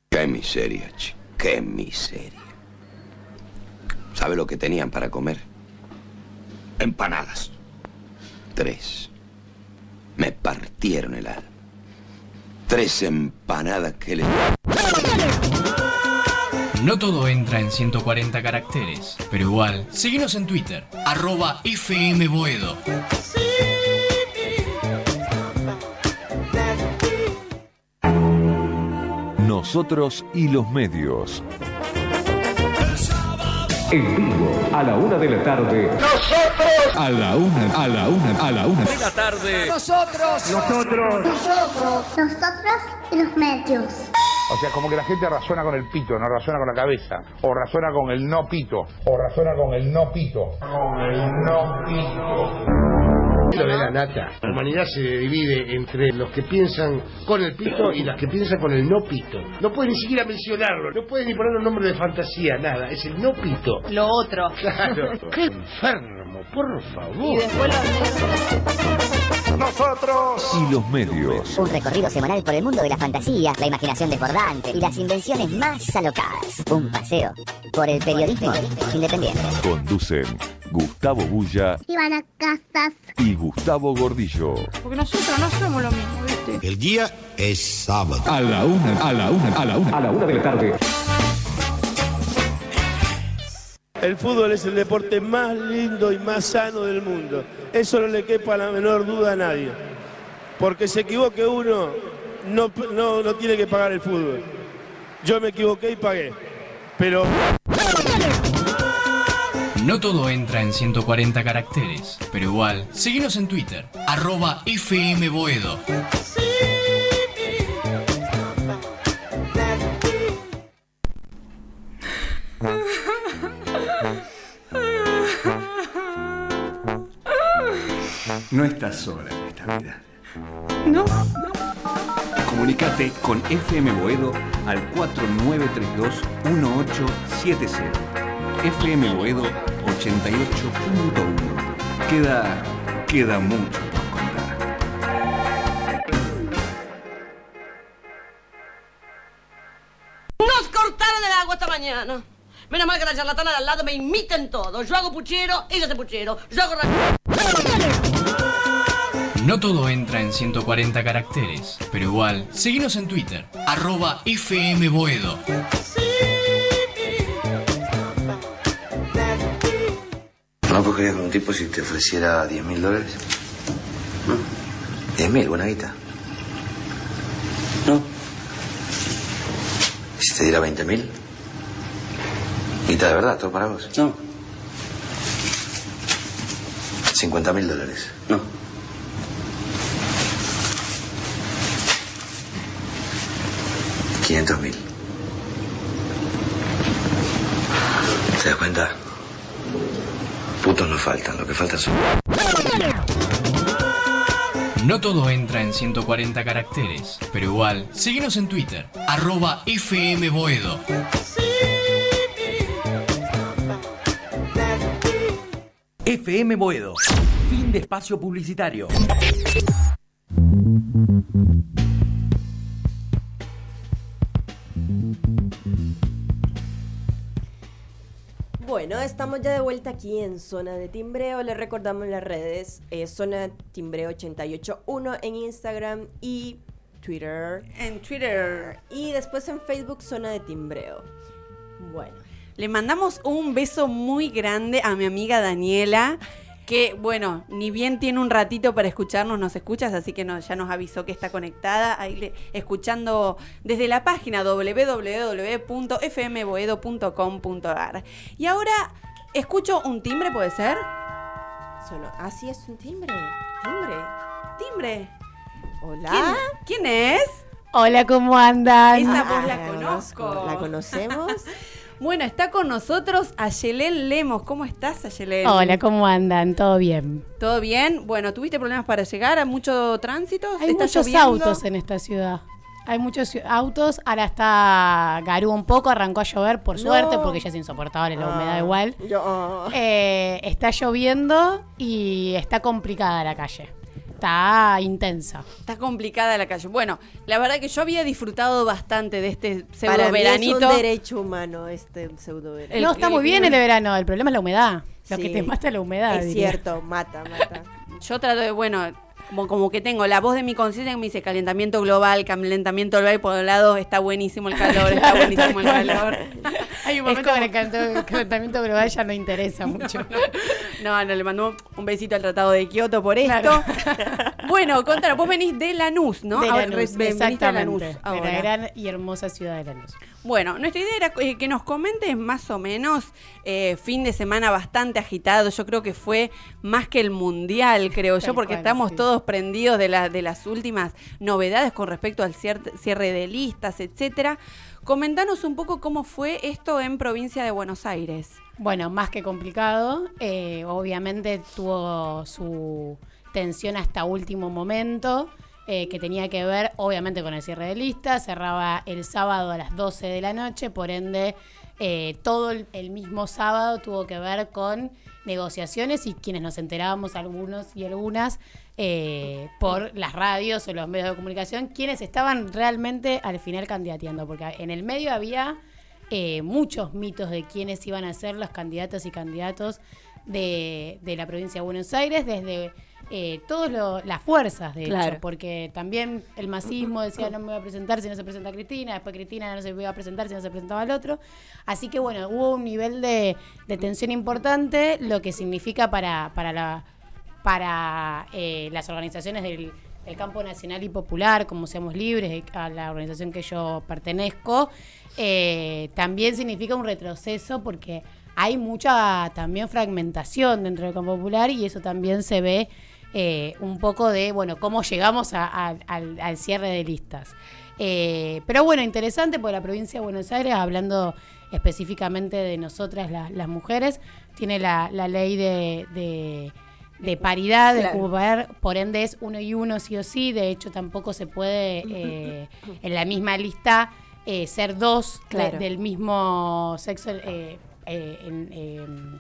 Qué miseria, che. Qué miseria. ¿Sabe lo que tenían para comer? Empanadas. Tres. Me partieron el alma. Tres empanadas que le... No todo entra en 140 caracteres, pero igual, seguinos en Twitter, arroba fmboedo. Nosotros y los medios. En vivo, a la una de la tarde. Nosotros. A la una, a la una, a la una. De la tarde. Nosotros. Nosotros. Nosotros. Nosotros y los medios. O sea, como que la gente razona con el pito, no razona con la cabeza. O razona con el no pito. O razona con el no pito. Con el no pito. Lo de la nata. La humanidad se divide entre los que piensan con el pito y las que piensan con el no pito. No pueden ni siquiera mencionarlo, no pueden ni poner un nombre de fantasía, nada. Es el no pito. Lo otro. Claro. Qué enfermo, por favor. Y después los Nosotros y los medios. Un recorrido semanal por el mundo de la fantasía, la imaginación desbordante y las invenciones más alocadas. Un paseo por el periodismo independiente. Conducen Gustavo Bulla Ivana Casas. y Gustavo Gordillo. Porque nosotros no somos lo mismo, ¿viste? El día es sábado. A la una, a la una, a la una, a la una de la tarde. El fútbol es el deporte más lindo y más sano del mundo. Eso no le quepa la menor duda a nadie. Porque se equivoque uno, no, no, no tiene que pagar el fútbol. Yo me equivoqué y pagué. Pero No todo entra en 140 caracteres, pero igual, seguinos en Twitter, arroba fmboedo. No estás sola en esta vida. No. Comunicate con FM Boedo al 4932-1870. FM Boedo 88.1. Queda, queda mucho por contar. Nos cortaron el agua esta mañana. Menos mal que la charlatana de al lado me imiten todo. Yo hago puchero, ella hace puchero. Yo hago... No todo entra en 140 caracteres, pero igual, seguinos en Twitter, arroba fmboedo. ¿No cogerías con un tipo si te ofreciera 10 mil dólares? ¿No? 10 mil, buena guita. ¿No? ¿Y si te diera 20 mil? ¿Guita de verdad, todo para vos? No. 50 mil dólares. No. ¿500 mil? ¿Te das cuenta? Putos no faltan, lo que faltan son... No todo entra en 140 caracteres, pero igual, seguinos en Twitter, arroba fmboedo. FM Boedo. Fin de espacio publicitario. Bueno, estamos ya de vuelta aquí en Zona de Timbreo. Les recordamos las redes eh, Zona Timbreo 881 en Instagram y Twitter. En Twitter. Y después en Facebook, Zona de Timbreo. Bueno. Le mandamos un beso muy grande a mi amiga Daniela, que bueno, ni bien tiene un ratito para escucharnos, nos escuchas, así que no- ya nos avisó que está conectada, ahí le- escuchando desde la página www.fmboedo.com.ar. Y ahora escucho un timbre, ¿puede ser? Solo, ah, sí, es un timbre. Timbre. Timbre. Hola. ¿Quién, quién es? Hola, ¿cómo andan? Esa Ah, voz la la conozco. conozco. ¿La conocemos? Bueno, está con nosotros Ayelén Lemos. ¿Cómo estás, Ayelén? Hola, ¿cómo andan? ¿Todo bien? ¿Todo bien? Bueno, ¿tuviste problemas para llegar? ¿Hay mucho tránsito? Hay ¿Está muchos lloviendo? autos en esta ciudad. Hay muchos autos. Ahora está Garú un poco, arrancó a llover por No. suerte, porque ya es insoportable la humedad Ah, igual. yo- Eh, está lloviendo y está complicada la calle. Está intensa. Está complicada la calle. Bueno, la verdad que yo había disfrutado bastante de este pseudo Para mí veranito. es un derecho humano este pseudo verano. no, está muy bien el verano. El problema es la humedad. Lo Sí. que te mata es la humedad. Es diría. cierto, mata, mata. Yo trato de, bueno, como, como que tengo la voz de mi conciencia que me dice calentamiento global, calentamiento global, por un lado está buenísimo el calor, está buenísimo el calor. Hay un momento como- que el calent- calentamiento global ya no interesa mucho. No, no, le mandó un besito al Tratado de Kioto por esto. bueno, contanos, vos venís de Lanús, ¿no? De Lanús, re- venís de Lanús exactamente. De la gran y hermosa ciudad de Lanús. Bueno, nuestra idea era eh, que nos comentes más o menos eh, fin de semana bastante agitado. Yo creo que fue más que el mundial, creo yo, porque cual, estamos sí. todos prendidos de, la- de las últimas novedades con respecto al cier- cierre de listas, etcétera. Comentanos un poco cómo fue esto en provincia de Buenos Aires. Bueno, más que complicado. eh, obviamente tuvo su tensión hasta último momento, eh, que tenía que ver obviamente con el cierre de listas. Cerraba el sábado a las 12 de la noche, por ende eh, todo el, mismo sábado tuvo que ver con negociaciones y quienes nos enterábamos, algunos y algunas, eh, por las radios o los medios de comunicación, quienes estaban realmente al final candidateando, porque en el medio había muchos mitos de quiénes iban a ser los candidatos y candidatos de la provincia de Buenos Aires, desde eh, todas las fuerzas, de Claro. hecho, porque también el masismo decía no me voy a presentar si no se presenta Cristina, después Cristina no se iba a presentar si no se presentaba el otro. Así que bueno, hubo un nivel de, de tensión importante, lo que significa para, para, la, para eh, las organizaciones del, del campo nacional y popular, como Seamos Libres, a la organización que yo pertenezco, eh, también significa un retroceso porque hay mucha también fragmentación dentro del campo popular y eso también se ve eh, un poco de, bueno, cómo llegamos a- a- al, al cierre de listas. Eh, pero bueno, interesante porque la provincia de Buenos Aires, hablando específicamente de nosotras la- las mujeres, tiene la, la ley de, de- de paridad, de Claro. por ende es uno y uno sí o sí, de hecho tampoco se puede eh, en la misma lista eh, ser dos de- del mismo sexo, eh, eh, en,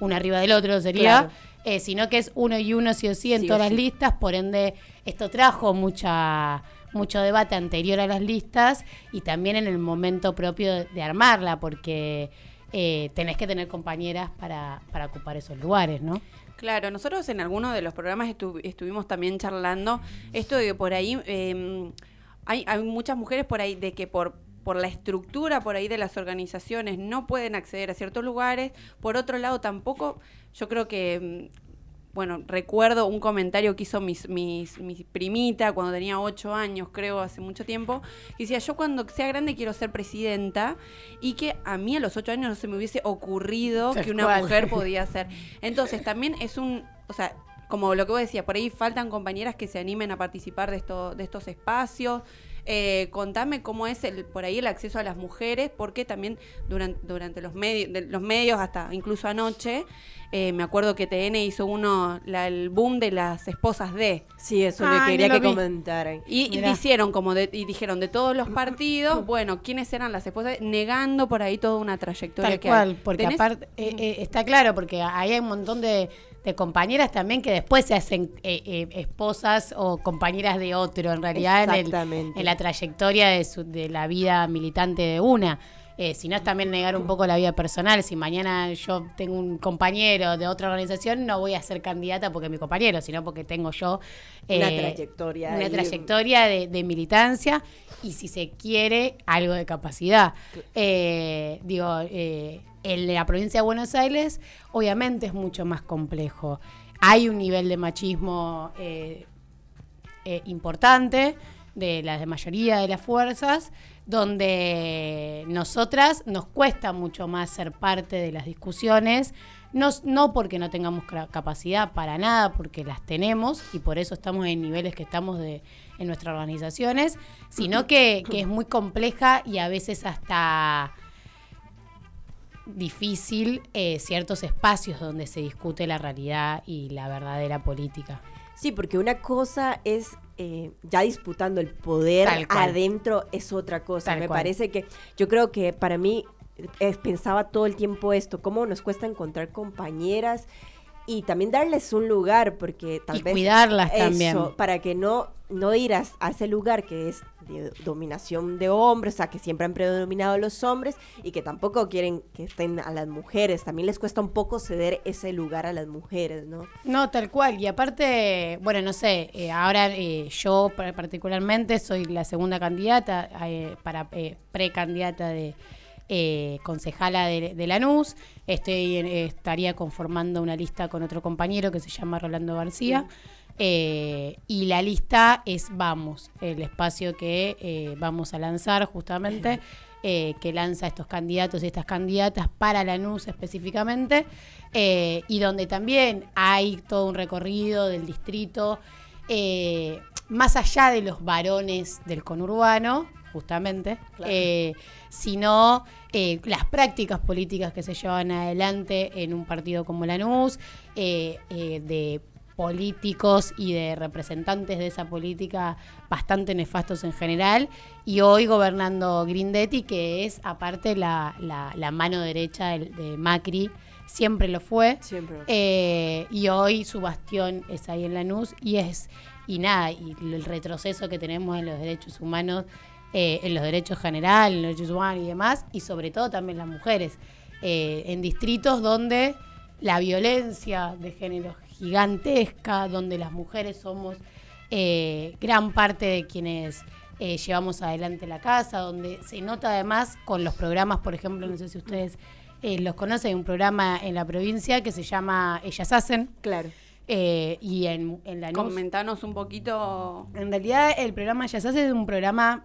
uno arriba del otro sería, Claro. Eh, sino que es uno y uno sí o sí en Sí todas las sí. listas, por ende esto trajo mucha mucho debate anterior a las listas y también en el momento propio de, de armarla, porque eh, tenés que tener compañeras para, para ocupar esos lugares, ¿no? Claro, nosotros en alguno de los programas estu- estuvimos también charlando esto de que por ahí eh, hay, hay muchas mujeres por ahí de que por por la estructura por ahí de las organizaciones no pueden acceder a ciertos lugares. Por otro lado, tampoco, yo creo que, mm, bueno, recuerdo un comentario que hizo mis, mis, mi primita cuando tenía ocho años, creo, hace mucho tiempo, que decía, yo cuando sea grande quiero ser presidenta y que a mí a los ocho años no se me hubiese ocurrido Tal que una cual. mujer podía ser. Entonces, también es un, o sea, como lo que vos decías, por ahí faltan compañeras que se animen a participar de, esto, de estos espacios. Eh, contame cómo es el, por ahí el acceso a las mujeres, porque también durante, durante los, medios los medios, hasta incluso anoche, eh, me acuerdo que TN hizo uno, la- el boom de las esposas de. Sí, eso Ah, le quería que vi. comentaran. Y, hicieron como de, y dijeron de todos los partidos, bueno, quiénes eran las esposas, negando por ahí toda una trayectoria Tal que cual, hay. porque ¿Tenés- aparte eh, eh, está claro, porque ahí hay un montón de, de compañeras también que después se hacen eh, eh, esposas o compañeras de otro, en realidad, en, el- en la trayectoria de, su- de la vida militante de una. Eh, si no es también negar un poco la vida personal. Si mañana yo tengo un compañero de otra organización, no voy a ser candidata porque es mi compañero, sino porque tengo yo Una trayectoria Una trayectoria de, de militancia y si se quiere, algo de capacidad. Eh, digo, eh, en la provincia de Buenos Aires, obviamente es mucho más complejo. Hay un nivel de machismo eh, eh, importante de la mayoría de las fuerzas, donde nosotras nos cuesta mucho más ser parte de las discusiones, no, no porque no tengamos capacidad para nada, porque las tenemos y por eso estamos en niveles que estamos de, en nuestras organizaciones, sino que es muy compleja y a veces hasta difícil eh, ciertos espacios donde se discute la realidad y la verdadera política. Sí, porque una cosa es eh, ya disputando el poder adentro es otra cosa. Tal Me cual. parece que yo creo que para mí eh, pensaba todo el tiempo esto, cómo nos cuesta encontrar compañeras y también darles un lugar porque tal Y vez cuidarlas eso, también. para que no no ir a, a ese lugar que es de dominación de hombres, o sea, que siempre han predominado los hombres y que tampoco quieren que estén a las mujeres. También les cuesta un poco ceder ese lugar a las mujeres, ¿no? No, tal cual. Y aparte, bueno, no sé, eh, ahora eh, yo pa- particularmente soy la segunda candidata eh, para eh, precandidata de eh, concejala de, de Lanús. Estoy, eh, estaría conformando una lista con otro compañero que se llama Rolando García. Eh, y la lista es Vamos, el espacio que eh, vamos a lanzar justamente, eh, que lanza estos candidatos y estas candidatas para Lanús específicamente, y donde también hay todo un recorrido del distrito, más allá de los varones del conurbano, justamente, sino las prácticas políticas que se llevan adelante en un partido como Lanús, de políticos y de representantes de esa política bastante nefastos en general, y hoy gobernando Grindetti, que es aparte la, la- la mano derecha de, Macri, siempre lo fue, Siempre. Eh, y hoy su bastión es ahí en Lanús, y es, y nada, y el retroceso que tenemos en los derechos humanos, eh, en los derechos generales, en los derechos humanos y demás, y sobre todo también las mujeres, eh, en distritos donde la violencia de género gigantesca, donde las mujeres somos eh, gran parte de quienes eh, llevamos adelante la casa, donde se nota además con los programas, por ejemplo, no sé si ustedes eh, los conocen, hay un programa en la provincia que se llama Ellas Hacen. Claro. y en, en la Comentanos un poquito. En realidad, el programa Ellas Hacen es un programa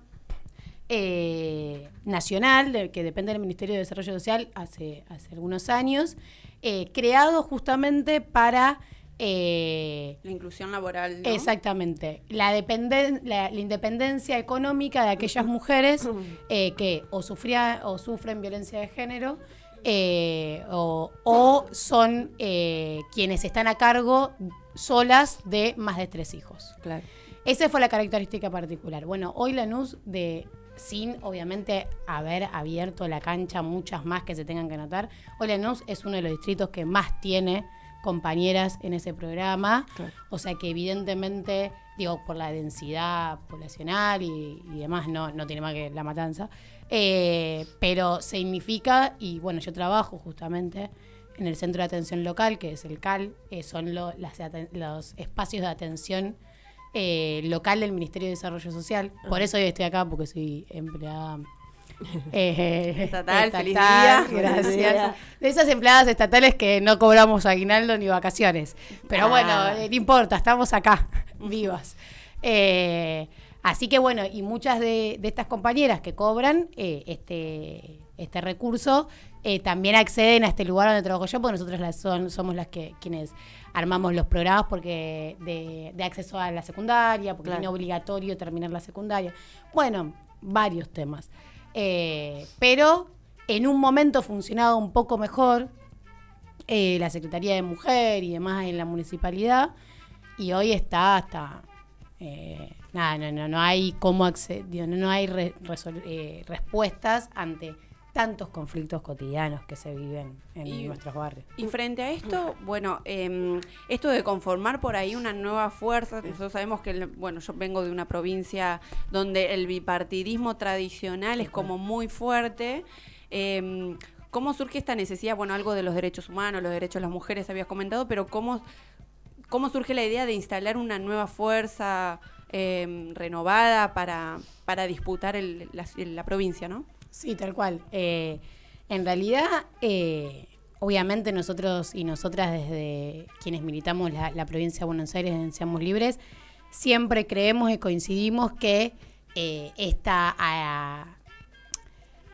nacional de- que depende del Ministerio de Desarrollo Social hace, hace algunos años, creado justamente para... eh, La inclusión laboral. ¿no? Exactamente. La, dependen- la, la independencia económica de aquellas mujeres eh, que o, sufría, o sufren violencia de género eh, o, o son quienes están a cargo solas de más de tres hijos. Claro. Esa fue la característica particular. Bueno, hoy Lanús, de, sin obviamente haber abierto la cancha, muchas más que se tengan que anotar, hoy Lanús es uno de los distritos que más tiene compañeras en ese programa. O sea que evidentemente, digo, por la densidad poblacional y, y demás, no, no tiene más que la matanza. Eh, pero significa, y bueno, yo trabajo justamente en el centro de atención local, que es el CAL, eh, son lo- las los espacios de atención eh, local del Ministerio de Desarrollo Social. Por eso hoy estoy acá, porque soy empleada eh, Estatal, feliz día. Gracias. Día. De esas empleadas estatales que no cobramos aguinaldo ni vacaciones. Pero Ah. bueno, eh, no importa, estamos acá, vivas. Eh, así que bueno, y muchas de, de estas compañeras que cobran eh, este, este recurso eh, también acceden a este lugar donde trabajo yo, porque nosotros las son, somos las que quienes armamos los programas porque de, de acceso a la secundaria, porque Claro. es obligatorio terminar la secundaria. Bueno, varios temas. Eh, pero en un momento funcionaba un poco mejor eh, la Secretaría de Mujer y demás en la municipalidad y hoy está hasta eh, nada no, no, no hay cómo acce- digo, no, hay eh, respuestas ante tantos conflictos cotidianos que se viven en Y- nuestros barrios. Y frente a esto, bueno, em, esto de conformar por ahí una nueva fuerza, nosotros sabemos que, bueno, yo vengo de una provincia donde el bipartidismo tradicional es como muy fuerte. Eh, ¿Cómo surge esta necesidad? Bueno, algo de los derechos humanos, los derechos de las mujeres habías comentado, pero ¿cómo, cómo surge la idea de instalar una nueva fuerza eh, renovada para, para disputar el- la, la provincia, ¿no? Sí, tal cual. Eh, en realidad, eh, obviamente nosotros y nosotras desde quienes militamos la, la provincia de Buenos Aires en Seamos Libres, siempre creemos y coincidimos que eh, esta, ah,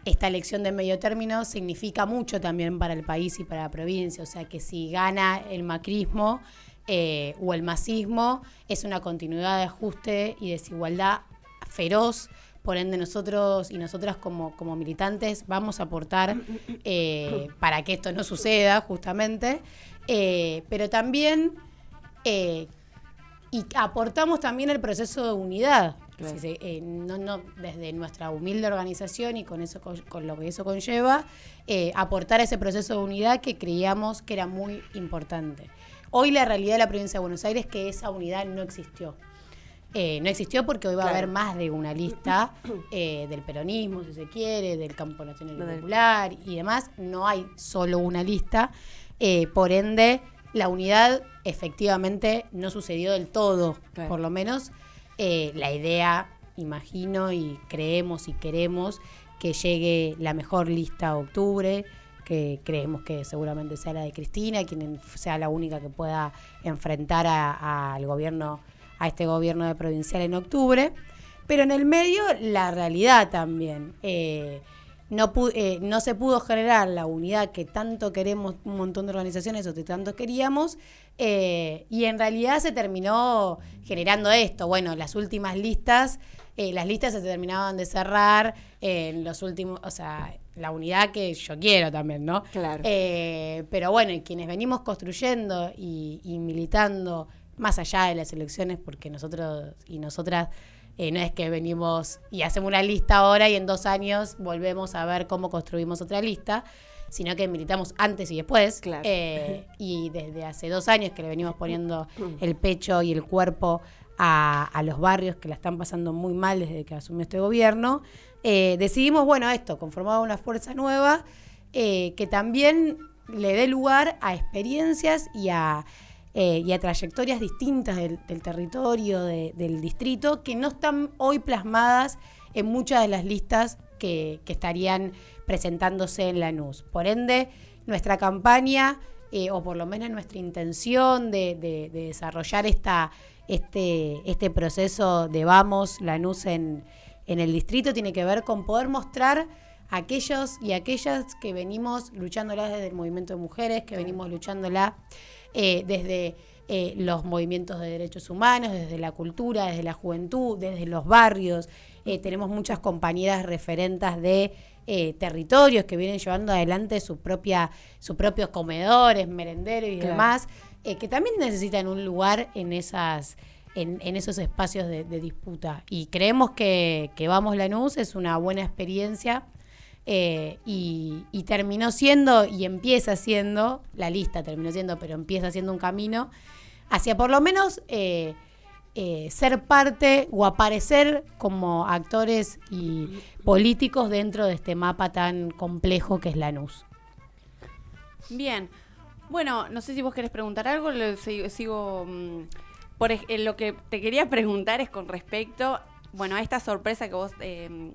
esta elección de medio término significa mucho también para el país y para la provincia. O sea que si gana el macrismo o el masismo, es una continuidad de ajuste y desigualdad feroz. Por ende, nosotros y nosotras como, como militantes vamos a aportar eh, para que esto no suceda, justamente. Eh, pero también eh, y aportamos también el proceso de unidad. Claro. Si se- no, no, desde nuestra humilde organización y con eso con, con lo que eso conlleva, aportar ese proceso de unidad que creíamos que era muy importante. Hoy la realidad de la provincia de Buenos Aires es que esa unidad no existió. Eh, no existió porque hoy va a haber más de una lista eh, del peronismo, si se quiere, del campo nacional del- popular y demás. No hay solo una lista. Eh, por ende, la unidad efectivamente no sucedió del todo, Claro. por lo menos. La idea, imagino, y creemos y queremos que llegue la mejor lista a octubre, que creemos que seguramente sea la de Cristina, quien sea la única que pueda enfrentar al gobierno, a este gobierno de provincial en octubre. Pero en el medio, la realidad también. Eh, no, eh, no se pudo generar la unidad que tanto queremos un montón de organizaciones o que tanto queríamos, eh, y en realidad se terminó generando esto. Bueno, las últimas listas, eh, las listas se terminaban de cerrar en los últimos, o sea, la unidad que yo quiero también, ¿no? Claro. Pero bueno, quienes venimos construyendo y, y militando más allá de las elecciones, porque nosotros y nosotras eh, no es que venimos y hacemos una lista ahora y en dos años volvemos a ver cómo construimos otra lista, sino que militamos antes y después. Claro. Eh, y desde hace dos años que le venimos poniendo el pecho y el cuerpo a, a los barrios que la están pasando muy mal desde que asumió este gobierno, eh, decidimos, bueno, esto, conformar una fuerza nueva que también le dé lugar a experiencias y a, eh, y a trayectorias distintas del, del territorio, de- del distrito, que no están hoy plasmadas en muchas de las listas que, que estarían presentándose en la NUS. Por ende, nuestra campaña, eh, o por lo menos nuestra intención de, de- de desarrollar esta, este, este proceso de Vamos, Lanús en, en el distrito, tiene que ver con poder mostrar a aquellos y aquellas que venimos luchándola desde el movimiento de mujeres, que venimos luchándola eh, desde eh, los movimientos de derechos humanos, desde la cultura, desde la juventud, desde los barrios. Eh, tenemos muchas compañeras referentas de eh, territorios que vienen llevando adelante su propia, sus propios comedores, merenderos y Claro. demás, eh, que también necesitan un lugar en esas en, en esos espacios de, de disputa. Y creemos que, que Vamos Lanús es una buena experiencia eh, y, terminó siendo, y empieza siendo, la lista terminó siendo, pero empieza siendo un camino hacia por lo menos eh, eh, ser parte o aparecer como actores y políticos dentro de este mapa tan complejo que es Lanús. Bien. Bueno, no sé si vos querés preguntar algo, sigo... sigo, mm, eh, lo que te quería preguntar es con respecto, bueno, a esta sorpresa que vos eh,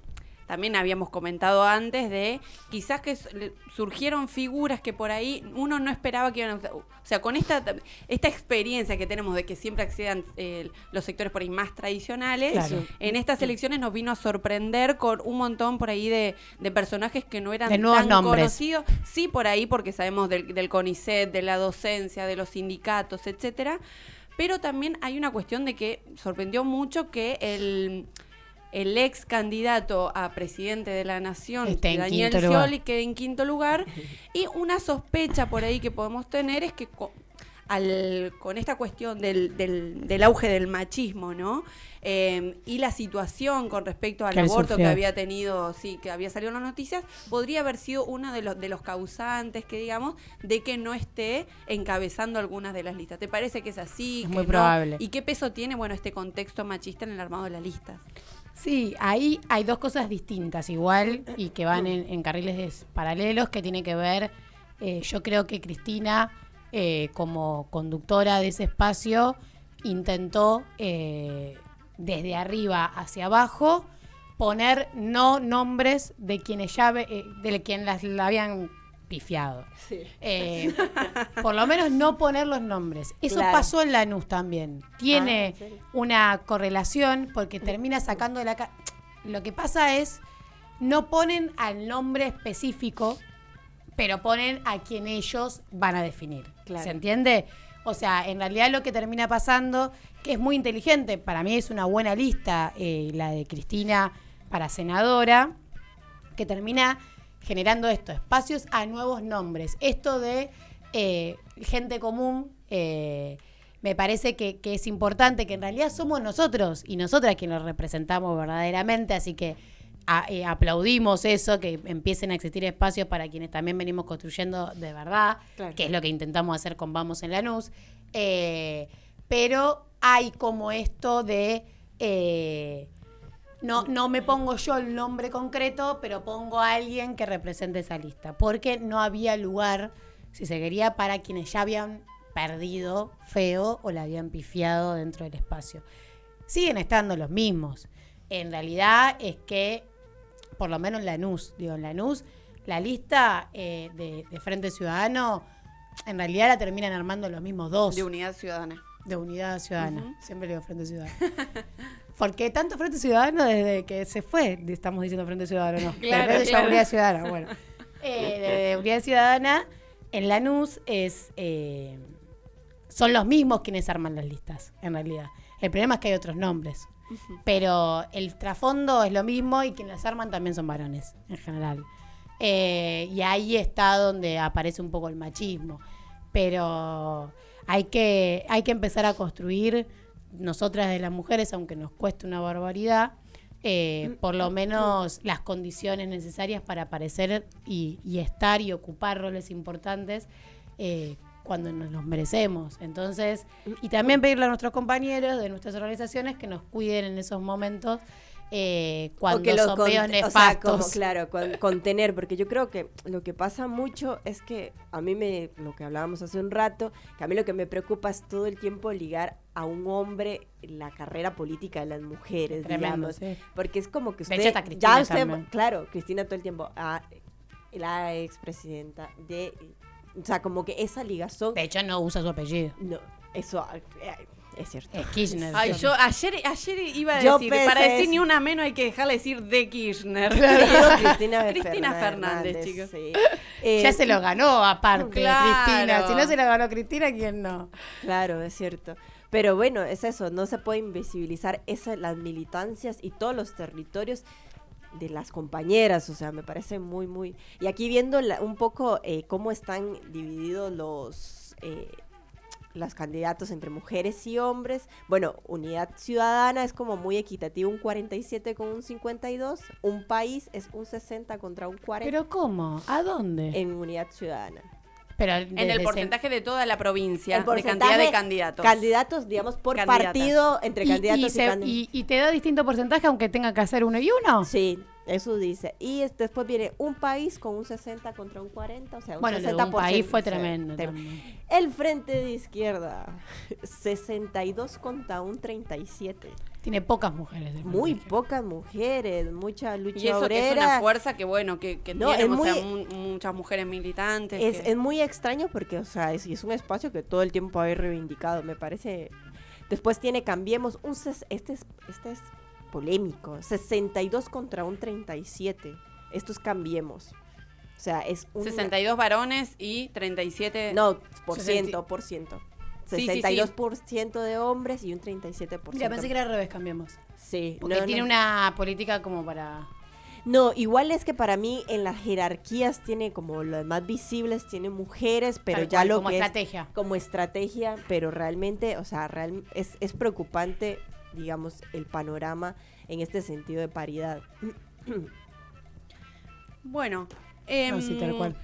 también habíamos comentado antes de quizás que surgieron figuras que por ahí uno no esperaba que iban a... O sea, con esta, esta experiencia que tenemos de que siempre accedan eh, los sectores por ahí más tradicionales, Claro. en estas elecciones nos vino a sorprender con un montón por ahí de, de personajes que no eran De nuevos tan nombres. conocidos Sí, por ahí, porque sabemos del, del CONICET, de la docencia, de los sindicatos, etcétera. Pero también hay una cuestión de que sorprendió mucho que el, el ex candidato a presidente de la nación, Daniel. Scioli, quede en quinto lugar. Y una sospecha por ahí que podemos tener es que co- al- con esta cuestión del, del- del auge del machismo, ¿no? Eh, y la situación con respecto al Que aborto que había tenido, sí, que había salido en las noticias, podría haber sido uno de los, de los causantes, que digamos, de que no esté encabezando algunas de las listas. ¿Te parece que es así? Es que muy no? probable. ¿Y qué peso tiene, bueno, este contexto machista en el armado de las listas? Sí, ahí hay dos cosas distintas igual y que van en, carriles paralelos que tiene que ver, eh, yo creo que Cristina eh, como conductora de ese espacio intentó eh, desde arriba hacia abajo poner no nombres de quienes ya eh, de quien las la habían pifiado. Eh, por lo menos no poner los nombres. Eso Claro. pasó en Lanús también. Ah, Tiene ¿en serio? una correlación porque termina sacando de la... ca- Lo que pasa es, no ponen al nombre específico, pero ponen a quien ellos van a definir. Claro. ¿Se entiende? O sea, en realidad lo que termina pasando, que es muy inteligente, para mí es una buena lista, eh, la de Cristina para senadora, que termina generando esto, espacios a nuevos nombres. Esto de eh, gente común, eh, me parece que, que es importante, que en realidad somos nosotros y nosotras quienes los representamos verdaderamente, así que a- eh, aplaudimos eso, que empiecen a existir espacios para quienes también venimos construyendo de verdad, Claro. que es lo que intentamos hacer con Vamos en Lanús. Eh, pero hay como esto de... eh, no, no me pongo yo el nombre concreto, pero pongo a alguien que represente esa lista. Porque no había lugar, si se quería, para quienes ya habían perdido feo o la habían pifiado dentro del espacio. Siguen estando los mismos. En realidad es que, por lo menos en Lanús, digo, en Lanús, la lista eh, de, de Frente Ciudadano, en realidad la terminan armando los mismos dos. De Unidad Ciudadana. De Unidad Ciudadana. Siempre digo Frente Ciudadano. Porque tanto Frente Ciudadano desde que se fue, estamos diciendo Frente Ciudadano, no. Claro, De repente ya claro. Unidad Ciudadana, bueno. Eh, de, de Unidad Ciudadana, en Lanús es, eh, son los mismos quienes arman las listas, en realidad. El problema es que hay otros nombres. Pero el trasfondo es lo mismo y quienes las arman también son varones, en general. Eh, y ahí está donde aparece un poco el machismo. Pero hay que, hay que empezar a construir, nosotras de las mujeres, aunque nos cueste una barbaridad, eh, por lo menos las condiciones necesarias para aparecer y, y estar y ocupar roles importantes eh, cuando nos los merecemos. Entonces, y también pedirle a nuestros compañeros de nuestras organizaciones que nos cuiden en esos momentos eh, cuando que son medios o sea, como, claro, con- contener, porque yo creo que lo que pasa mucho es que a mí me, lo que hablábamos hace un rato, que a mí lo que me preocupa es todo el tiempo ligar a un hombre la carrera política de las mujeres, Tremendo, digamos, sí. porque es como que De usted, hecho, está Cristina ya usted, también. claro, Cristina todo el tiempo, ah, la expresidenta de, o sea, como que esa ligazón, De hecho, no usa su apellido. no, eso eh, es cierto. Es Kirchner. Ay, yo ayer, ayer iba a Yo decir, pensé para decir ni una menos hay que dejarle decir de Kirchner. Digo Cristina, Cristina Fernández, Fernández, chicos. sí. ya Eh, se lo ganó aparte Claro. Cristina. Si no se lo ganó Cristina, ¿quién no? Claro, es cierto. Pero bueno, es eso, no se puede invisibilizar esa, las militancias y todos los territorios de las compañeras, o sea, me parece muy, muy... Y aquí viendo la- un poco eh, cómo están divididos los... Eh, los candidatos entre mujeres y hombres. Bueno, Unidad Ciudadana es como muy equitativo, un 47 con un 52. Un país es un 60 contra un 40 ¿Pero cómo? ¿A dónde? en Unidad Ciudadana. Pero En el ese- porcentaje de toda la provincia, El de cantidad de candidatos. Candidatos, digamos, por Candidatas. partido, entre y, candidatos y y, se- candidatos. y- y te da distinto porcentaje aunque tenga que hacer uno y uno. Sí, eso dice. Y es- después viene un país con un 60 contra un 40, o sea, un Bueno, lo de 60%. un país fue tremendo también. El frente de izquierda, 62 contra un 37. Tiene pocas mujeres. Muy pocas mujeres, mucha lucha Y eso que es una fuerza que, bueno, que, que No, tiene, es o sea, muy- mu- muchas mujeres militantes. Es, que- es muy extraño porque, o sea, es, un espacio que todo el tiempo hay reivindicado, me parece. Después tiene Cambiemos, un ses- este, es, este es polémico, 62 contra un 37. Esto es Cambiemos. O sea, es un... 62 varones y 37... No, por ciento, por ciento. Sí, sí, sí. 62% de hombres y un 37%. Mira, pensé que era al revés, cambiemos. Sí, Porque no, tiene no. una política como para... No, igual es que para mí en las jerarquías tiene como las más visibles, tiene mujeres, pero Tal ya cual, lo como que es estrategia. como estrategia, pero realmente, o sea, real- es, es preocupante, digamos, el panorama en este sentido de paridad. Bueno, No, sí, tal cual.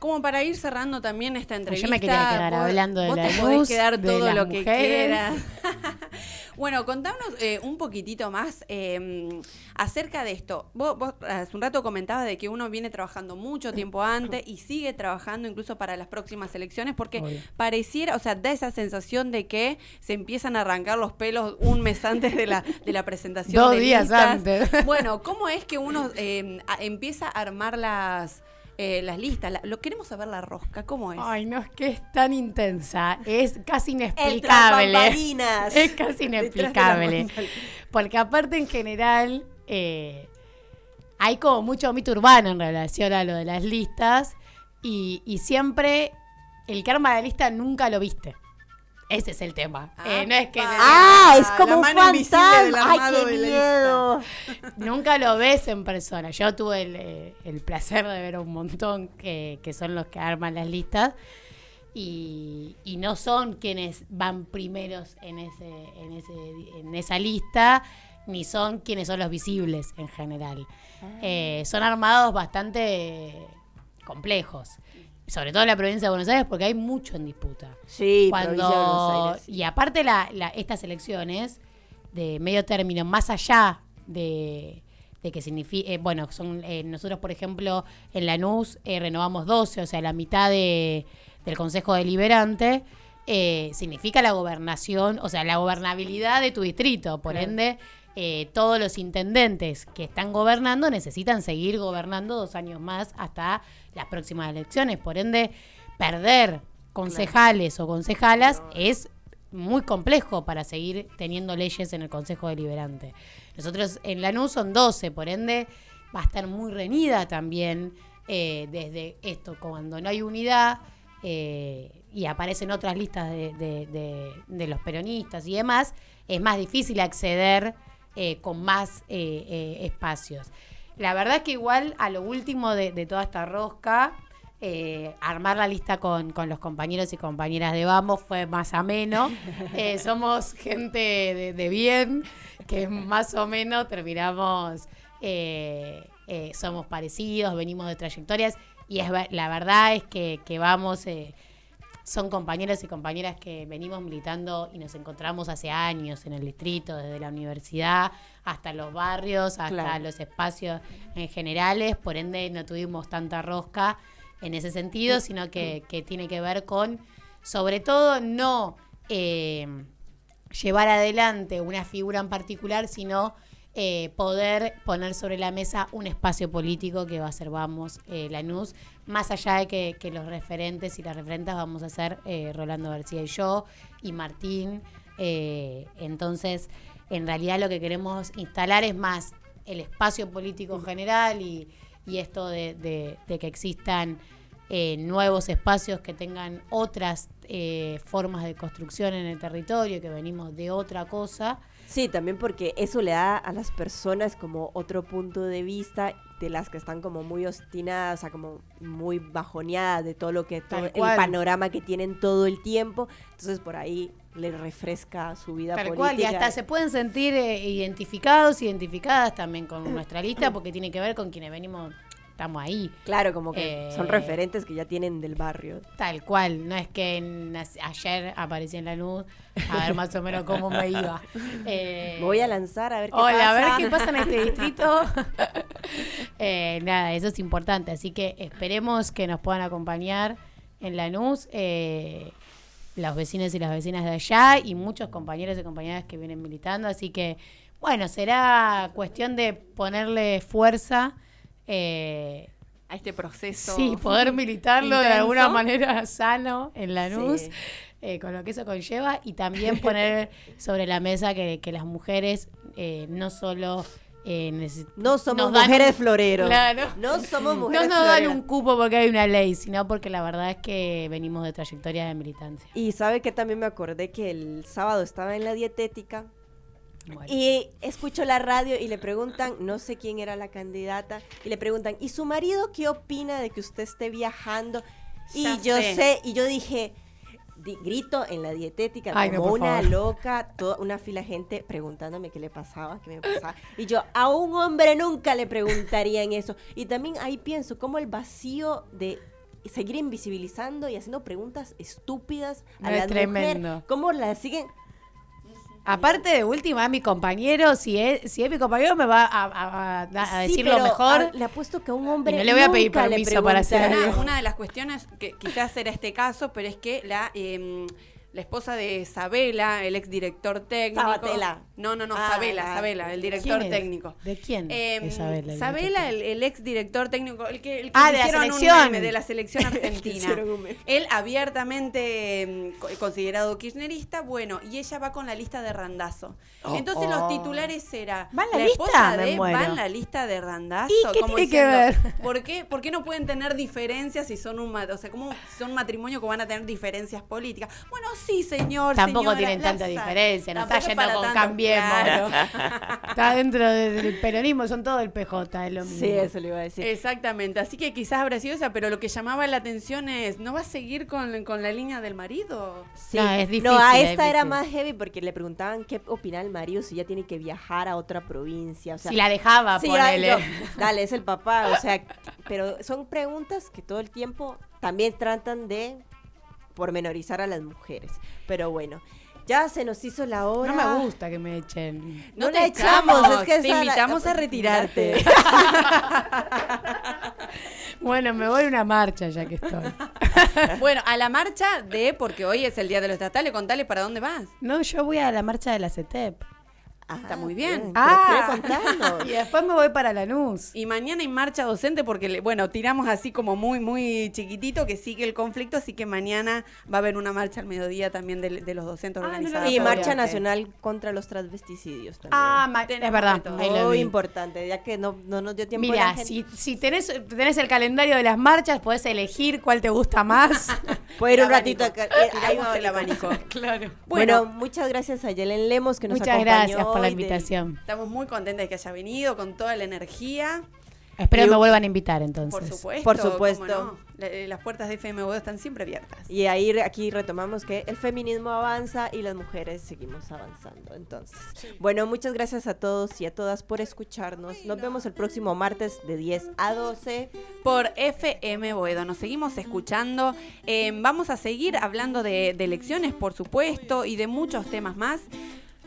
Como para ir cerrando también esta Yo entrevista. me quería quedar vos- hablando de vos la te podés quedar de todo las lo que mujeres. quieras. Bueno, contanos eh, un poquitito más eh, acerca de esto. Vos, vos hace un rato comentabas de que uno viene trabajando mucho tiempo antes y sigue trabajando incluso para las próximas elecciones porque Obvio. pareciera, o sea, da esa sensación de que se empiezan a arrancar los pelos un mes antes de la, de la presentación. Dos de días listas. antes. Bueno, ¿cómo es que uno eh, a- empieza a armar las, eh, las listas? La- lo queremos saber la rosca, ¿cómo es? Ay, no, es que es tan intensa. Es casi inexplicable. bambalinas. Es casi de inexplicable. Porque aparte en general eh, hay como mucho mito urbano en relación a lo de las listas y, y siempre el que arma la lista nunca lo viste. Ese es el tema. Eh, no es que Ah, es como la un fantasma. Ay, qué miedo. Nunca lo ves en persona. Yo tuve el, eh, el placer de ver a un montón que, que son los que arman las listas y, y no son quienes van primeros en, ese, en, ese, en esa lista, ni son quienes son los visibles en general. Eh, son armados bastante complejos. Sobre todo en la provincia de Buenos Aires, porque hay mucho en disputa. Sí, Cuando, provincia de Buenos Aires. Y aparte la, la- estas elecciones de medio término, más allá de, de que significa, bueno, son eh, nosotros por ejemplo en Lanús eh, renovamos 12, o sea, la mitad de, del Consejo Deliberante, eh, significa la gobernación, o sea, la gobernabilidad de tu distrito, por Claro. ende, eh, todos los intendentes que están gobernando necesitan seguir gobernando dos años más hasta las próximas elecciones, por ende, perder concejales o concejalas es muy complejo para seguir teniendo leyes en el Consejo Deliberante. Nosotros en Lanús son 12, por ende va a estar muy reñida también eh, desde esto, cuando no hay unidad eh, y aparecen otras listas de, de- de- de los peronistas y demás, es más difícil acceder eh, con más espacios. La verdad es que igual a lo último de, de toda esta rosca, eh, armar la lista con, con los compañeros y compañeras de Vamos fue más ameno. Eh, somos gente de, de bien, que más o menos terminamos, eh, eh, somos parecidos, venimos de trayectorias y es, la verdad es que, que Vamos... son compañeros y compañeras que venimos militando y nos encontramos hace años en el distrito, desde la universidad hasta los barrios, hasta Claro. los espacios en generales, por ende no tuvimos tanta rosca en ese sentido, sino que, que tiene que ver con, sobre todo, no eh, llevar adelante una figura en particular, sino eh, poder poner sobre la mesa un espacio político que va a ser Vamos eh, Lanús, más allá de que, los referentes y las referentas vamos a ser eh, Rolando García y yo, y Martín. eh, entonces, en realidad lo que queremos instalar es más el espacio político en general y, y esto de, de- de que existan eh, nuevos espacios que tengan otras eh, formas de construcción en el territorio, que venimos de otra cosa. Sí, también porque eso le da a las personas como otro punto de vista de las que están como muy obstinadas, o sea, como muy bajoneadas de todo lo que todo el panorama que tienen todo el tiempo. Entonces por ahí les refresca su vida Tal política. cual, y hasta se pueden sentir eh, identificados, identificadas también con nuestra lista, porque tiene que ver con quienes venimos, estamos ahí. Claro, como que Eh, son referentes que ya tienen del barrio. Tal cual, no es que en- ayer aparecí en la luz a ver más o menos cómo me iba. Eh, Me voy a lanzar a ver qué Hola, pasa. a ver qué pasa en este distrito. Eh, nada, eso es importante, así que esperemos que nos puedan acompañar en Lanús eh, los vecinos y las vecinas de allá y muchos compañeros y compañeras que vienen militando, así que bueno, será cuestión de ponerle fuerza. Eh, a este proceso. Sí, poder militarlo de alguna manera sano en Lanús, Sí. eh, con lo que eso conlleva, y también poner sobre la mesa que, que las mujeres eh, no solo... eh, No somos nos dan mujeres floreros. Claro. No somos No mujeres nos dan un cupo porque hay una ley, sino porque la verdad es que venimos de trayectoria de militancia. Y sabe que también me acordé que el sábado estaba en la dietética y escucho la radio y le preguntan, no sé quién era la candidata, y le preguntan, ¿y su marido qué opina de que usted esté viajando? Y Ya yo sé. sé. y yo dije, di- grito en la dietética Ay, como una favor. loca, toda una fila de gente preguntándome qué le pasaba, qué me pasaba. Y yo a un hombre nunca le preguntarían eso. Y también ahí pienso cómo el vacío de seguir invisibilizando y haciendo preguntas estúpidas a No, es la tremendo. mujer, cómo la siguen Aparte de última, mi compañero, si es, si es mi compañero, me va a, a- a- a Sí, decir lo mejor. ah, le apuesto que a un hombre Y no le voy a pedir permiso para hacer algo. Una, una de las cuestiones que quizás era este caso, pero es que la em, la esposa de Sabela, el exdirector técnico. Sabatella. No, no, no, Ah, Sabela, la- Sabela, el director técnico. ¿De quién? Es Sabela, el Sabela, el, el exdirector técnico, el que, el que Ah, de la hicieron un selección. meme de la selección argentina. un. Él abiertamente em, co- considerado kirchnerista, bueno, y ella va con la lista de Randazo. Oh. Entonces Oh. los titulares era ¿Va en la esposa lista? Me de va en la lista de Randazo. ¿Y qué como tiene que ver? ¿Por qué, ¿Por qué no pueden tener diferencias si son un o sea, como son un matrimonio que van a tener diferencias políticas? Bueno, sí, señor. Tampoco señora, tienen tanta diferencia, no está yendo con tanto, Cambiemos. claro. Está dentro del peronismo, son todos el PJ, es lo mismo. Sí, eso le iba a decir. Exactamente, así que quizás habrá sido esa, pero lo que llamaba la atención es, ¿no va a seguir con, con la línea del marido? Sí. No, es difícil, No, a es esta era más heavy porque le preguntaban qué opinaba el marido si ya tiene que viajar a otra provincia. O sea, Si la dejaba, sí, ponele. yo- dale, es el papá. O sea, pero son preguntas que todo el tiempo también tratan de pormenorizar a las mujeres. Pero bueno, ya se nos hizo la hora. No me gusta que me echen. No, No te echamos, echamos, es que te la- invitamos a retirarte. Bueno, me voy a una marcha ya que estoy. bueno, a la marcha de, porque hoy es el Día de los Estatales, contale para dónde vas. No, yo voy a la marcha de la CETEP. Está muy bien. Ah, y después me voy para Lanús. Y mañana hay marcha docente porque, bueno, tiramos así como muy, muy chiquitito que sigue el conflicto, así que mañana va a haber una marcha al mediodía también de, de los docentes Ah, no lo organizados. Y marcha nacional contra los transvesticidios también. Ah, es verdad. Muy importante, ya que no, no nos dio tiempo. Mira, la si, si tenés, tenés el calendario de las marchas, podés elegir cuál te gusta más. Puede ir un ratito acá. abanico. eh, ahí el abanico. claro. Bueno, muchas gracias a Yelen Lemos que nos Muchas acompañó gracias por la de- invitación. Estamos muy contentas de que haya venido con toda la energía. Espero que me vuelvan a invitar entonces. Por supuesto. Por cómo supuesto. no. Eh, Las puertas de FMW están siempre abiertas. Y ahí aquí retomamos que el feminismo avanza y las mujeres seguimos avanzando. Entonces, bueno, muchas gracias a todos y a todas por escucharnos. Nos vemos el próximo martes de 10 a 12. por FM Boedo. Nos seguimos escuchando. Eh, vamos a seguir hablando de, de elecciones, por supuesto, y de muchos temas más.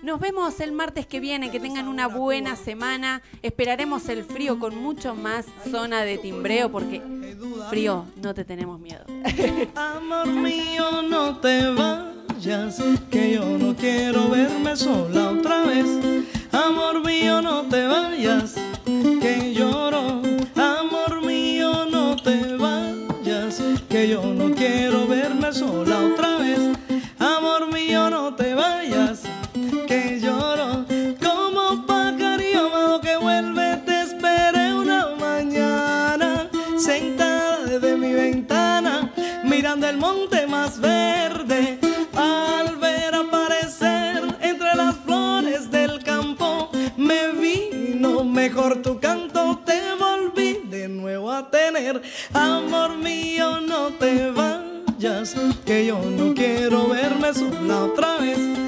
Nos vemos el martes que viene. Que tengan una buena semana. Esperaremos el frío con mucho más zona de timbreo, porque frío no te tenemos miedo. Amor mío, no te vayas, que yo no quiero verme sola otra vez. Amor mío, no te vayas, que lloro. Amor mío, no te vayas, que yo no quiero verme sola otra vez. Amor mío, no te vayas, que lloro. Como pajarillo amado que vuelve, te esperé una mañana, sentada desde mi ventana, mirando el monte más verde. Al ver aparecer entre las flores del campo, me vino mejor tu canto, te volví de nuevo a tener. Amor mío, no te vayas, que yo no quiero verme sola otra vez.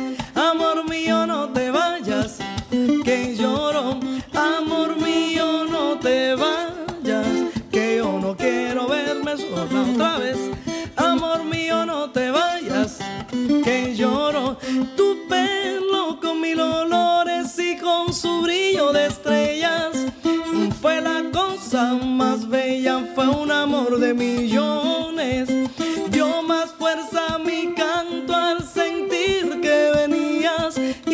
Mío, no te vayas, que lloro. Amor mío, no te vayas, que yo no quiero verme sola otra vez. Amor mío, no te vayas, que lloro. Tu pelo con mil olores y con su brillo de estrellas. Fue la cosa más bella, fue un amor de millones. Dio más fuerza a mi canto al sentir que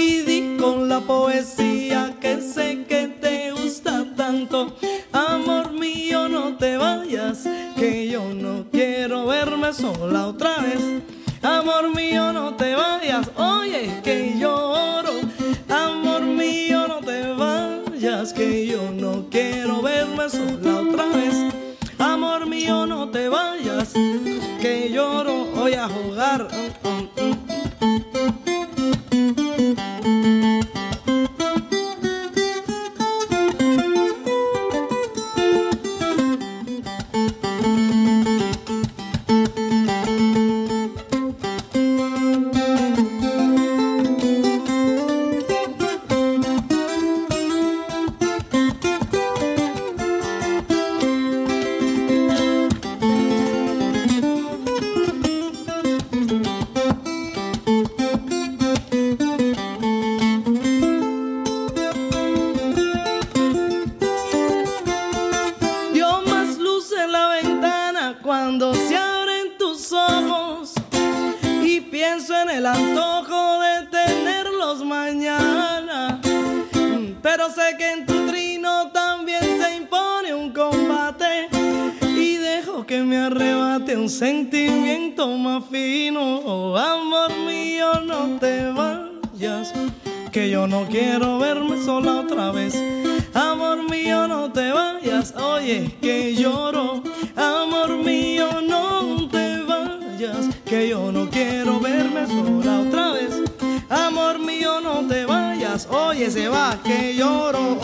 y con la poesía que sé que te gusta tanto. Amor mío, no te vayas, que yo no quiero verme sola otra vez. Amor mío, no te vayas, oye, que lloro. Amor mío, no te vayas, que yo no quiero verme sola otra vez. Amor mío, no te vayas, que lloro, voy a jugar. sé que en tu trino también se impone un combate y dejo que me arrebate un sentimiento más fino. Oh, amor mío, no te vayas, que yo no quiero verme sola otra vez. Amor mío, no te vayas, oye, que lloro. Amor mío, no te vayas, que yo no quiero oye se va que lloro.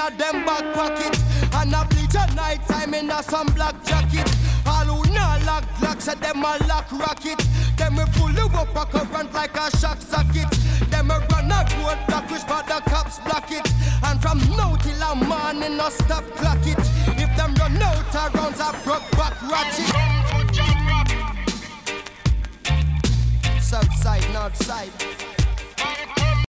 inna them back pocket. And a bleach at night time inna some black jacket. All who not lock locks at them a lock rocket. Them we pull you up a current like a shock socket. Them a run a road block which but the cops block it. And from now till a morning no stop clock it. If them run out around a broke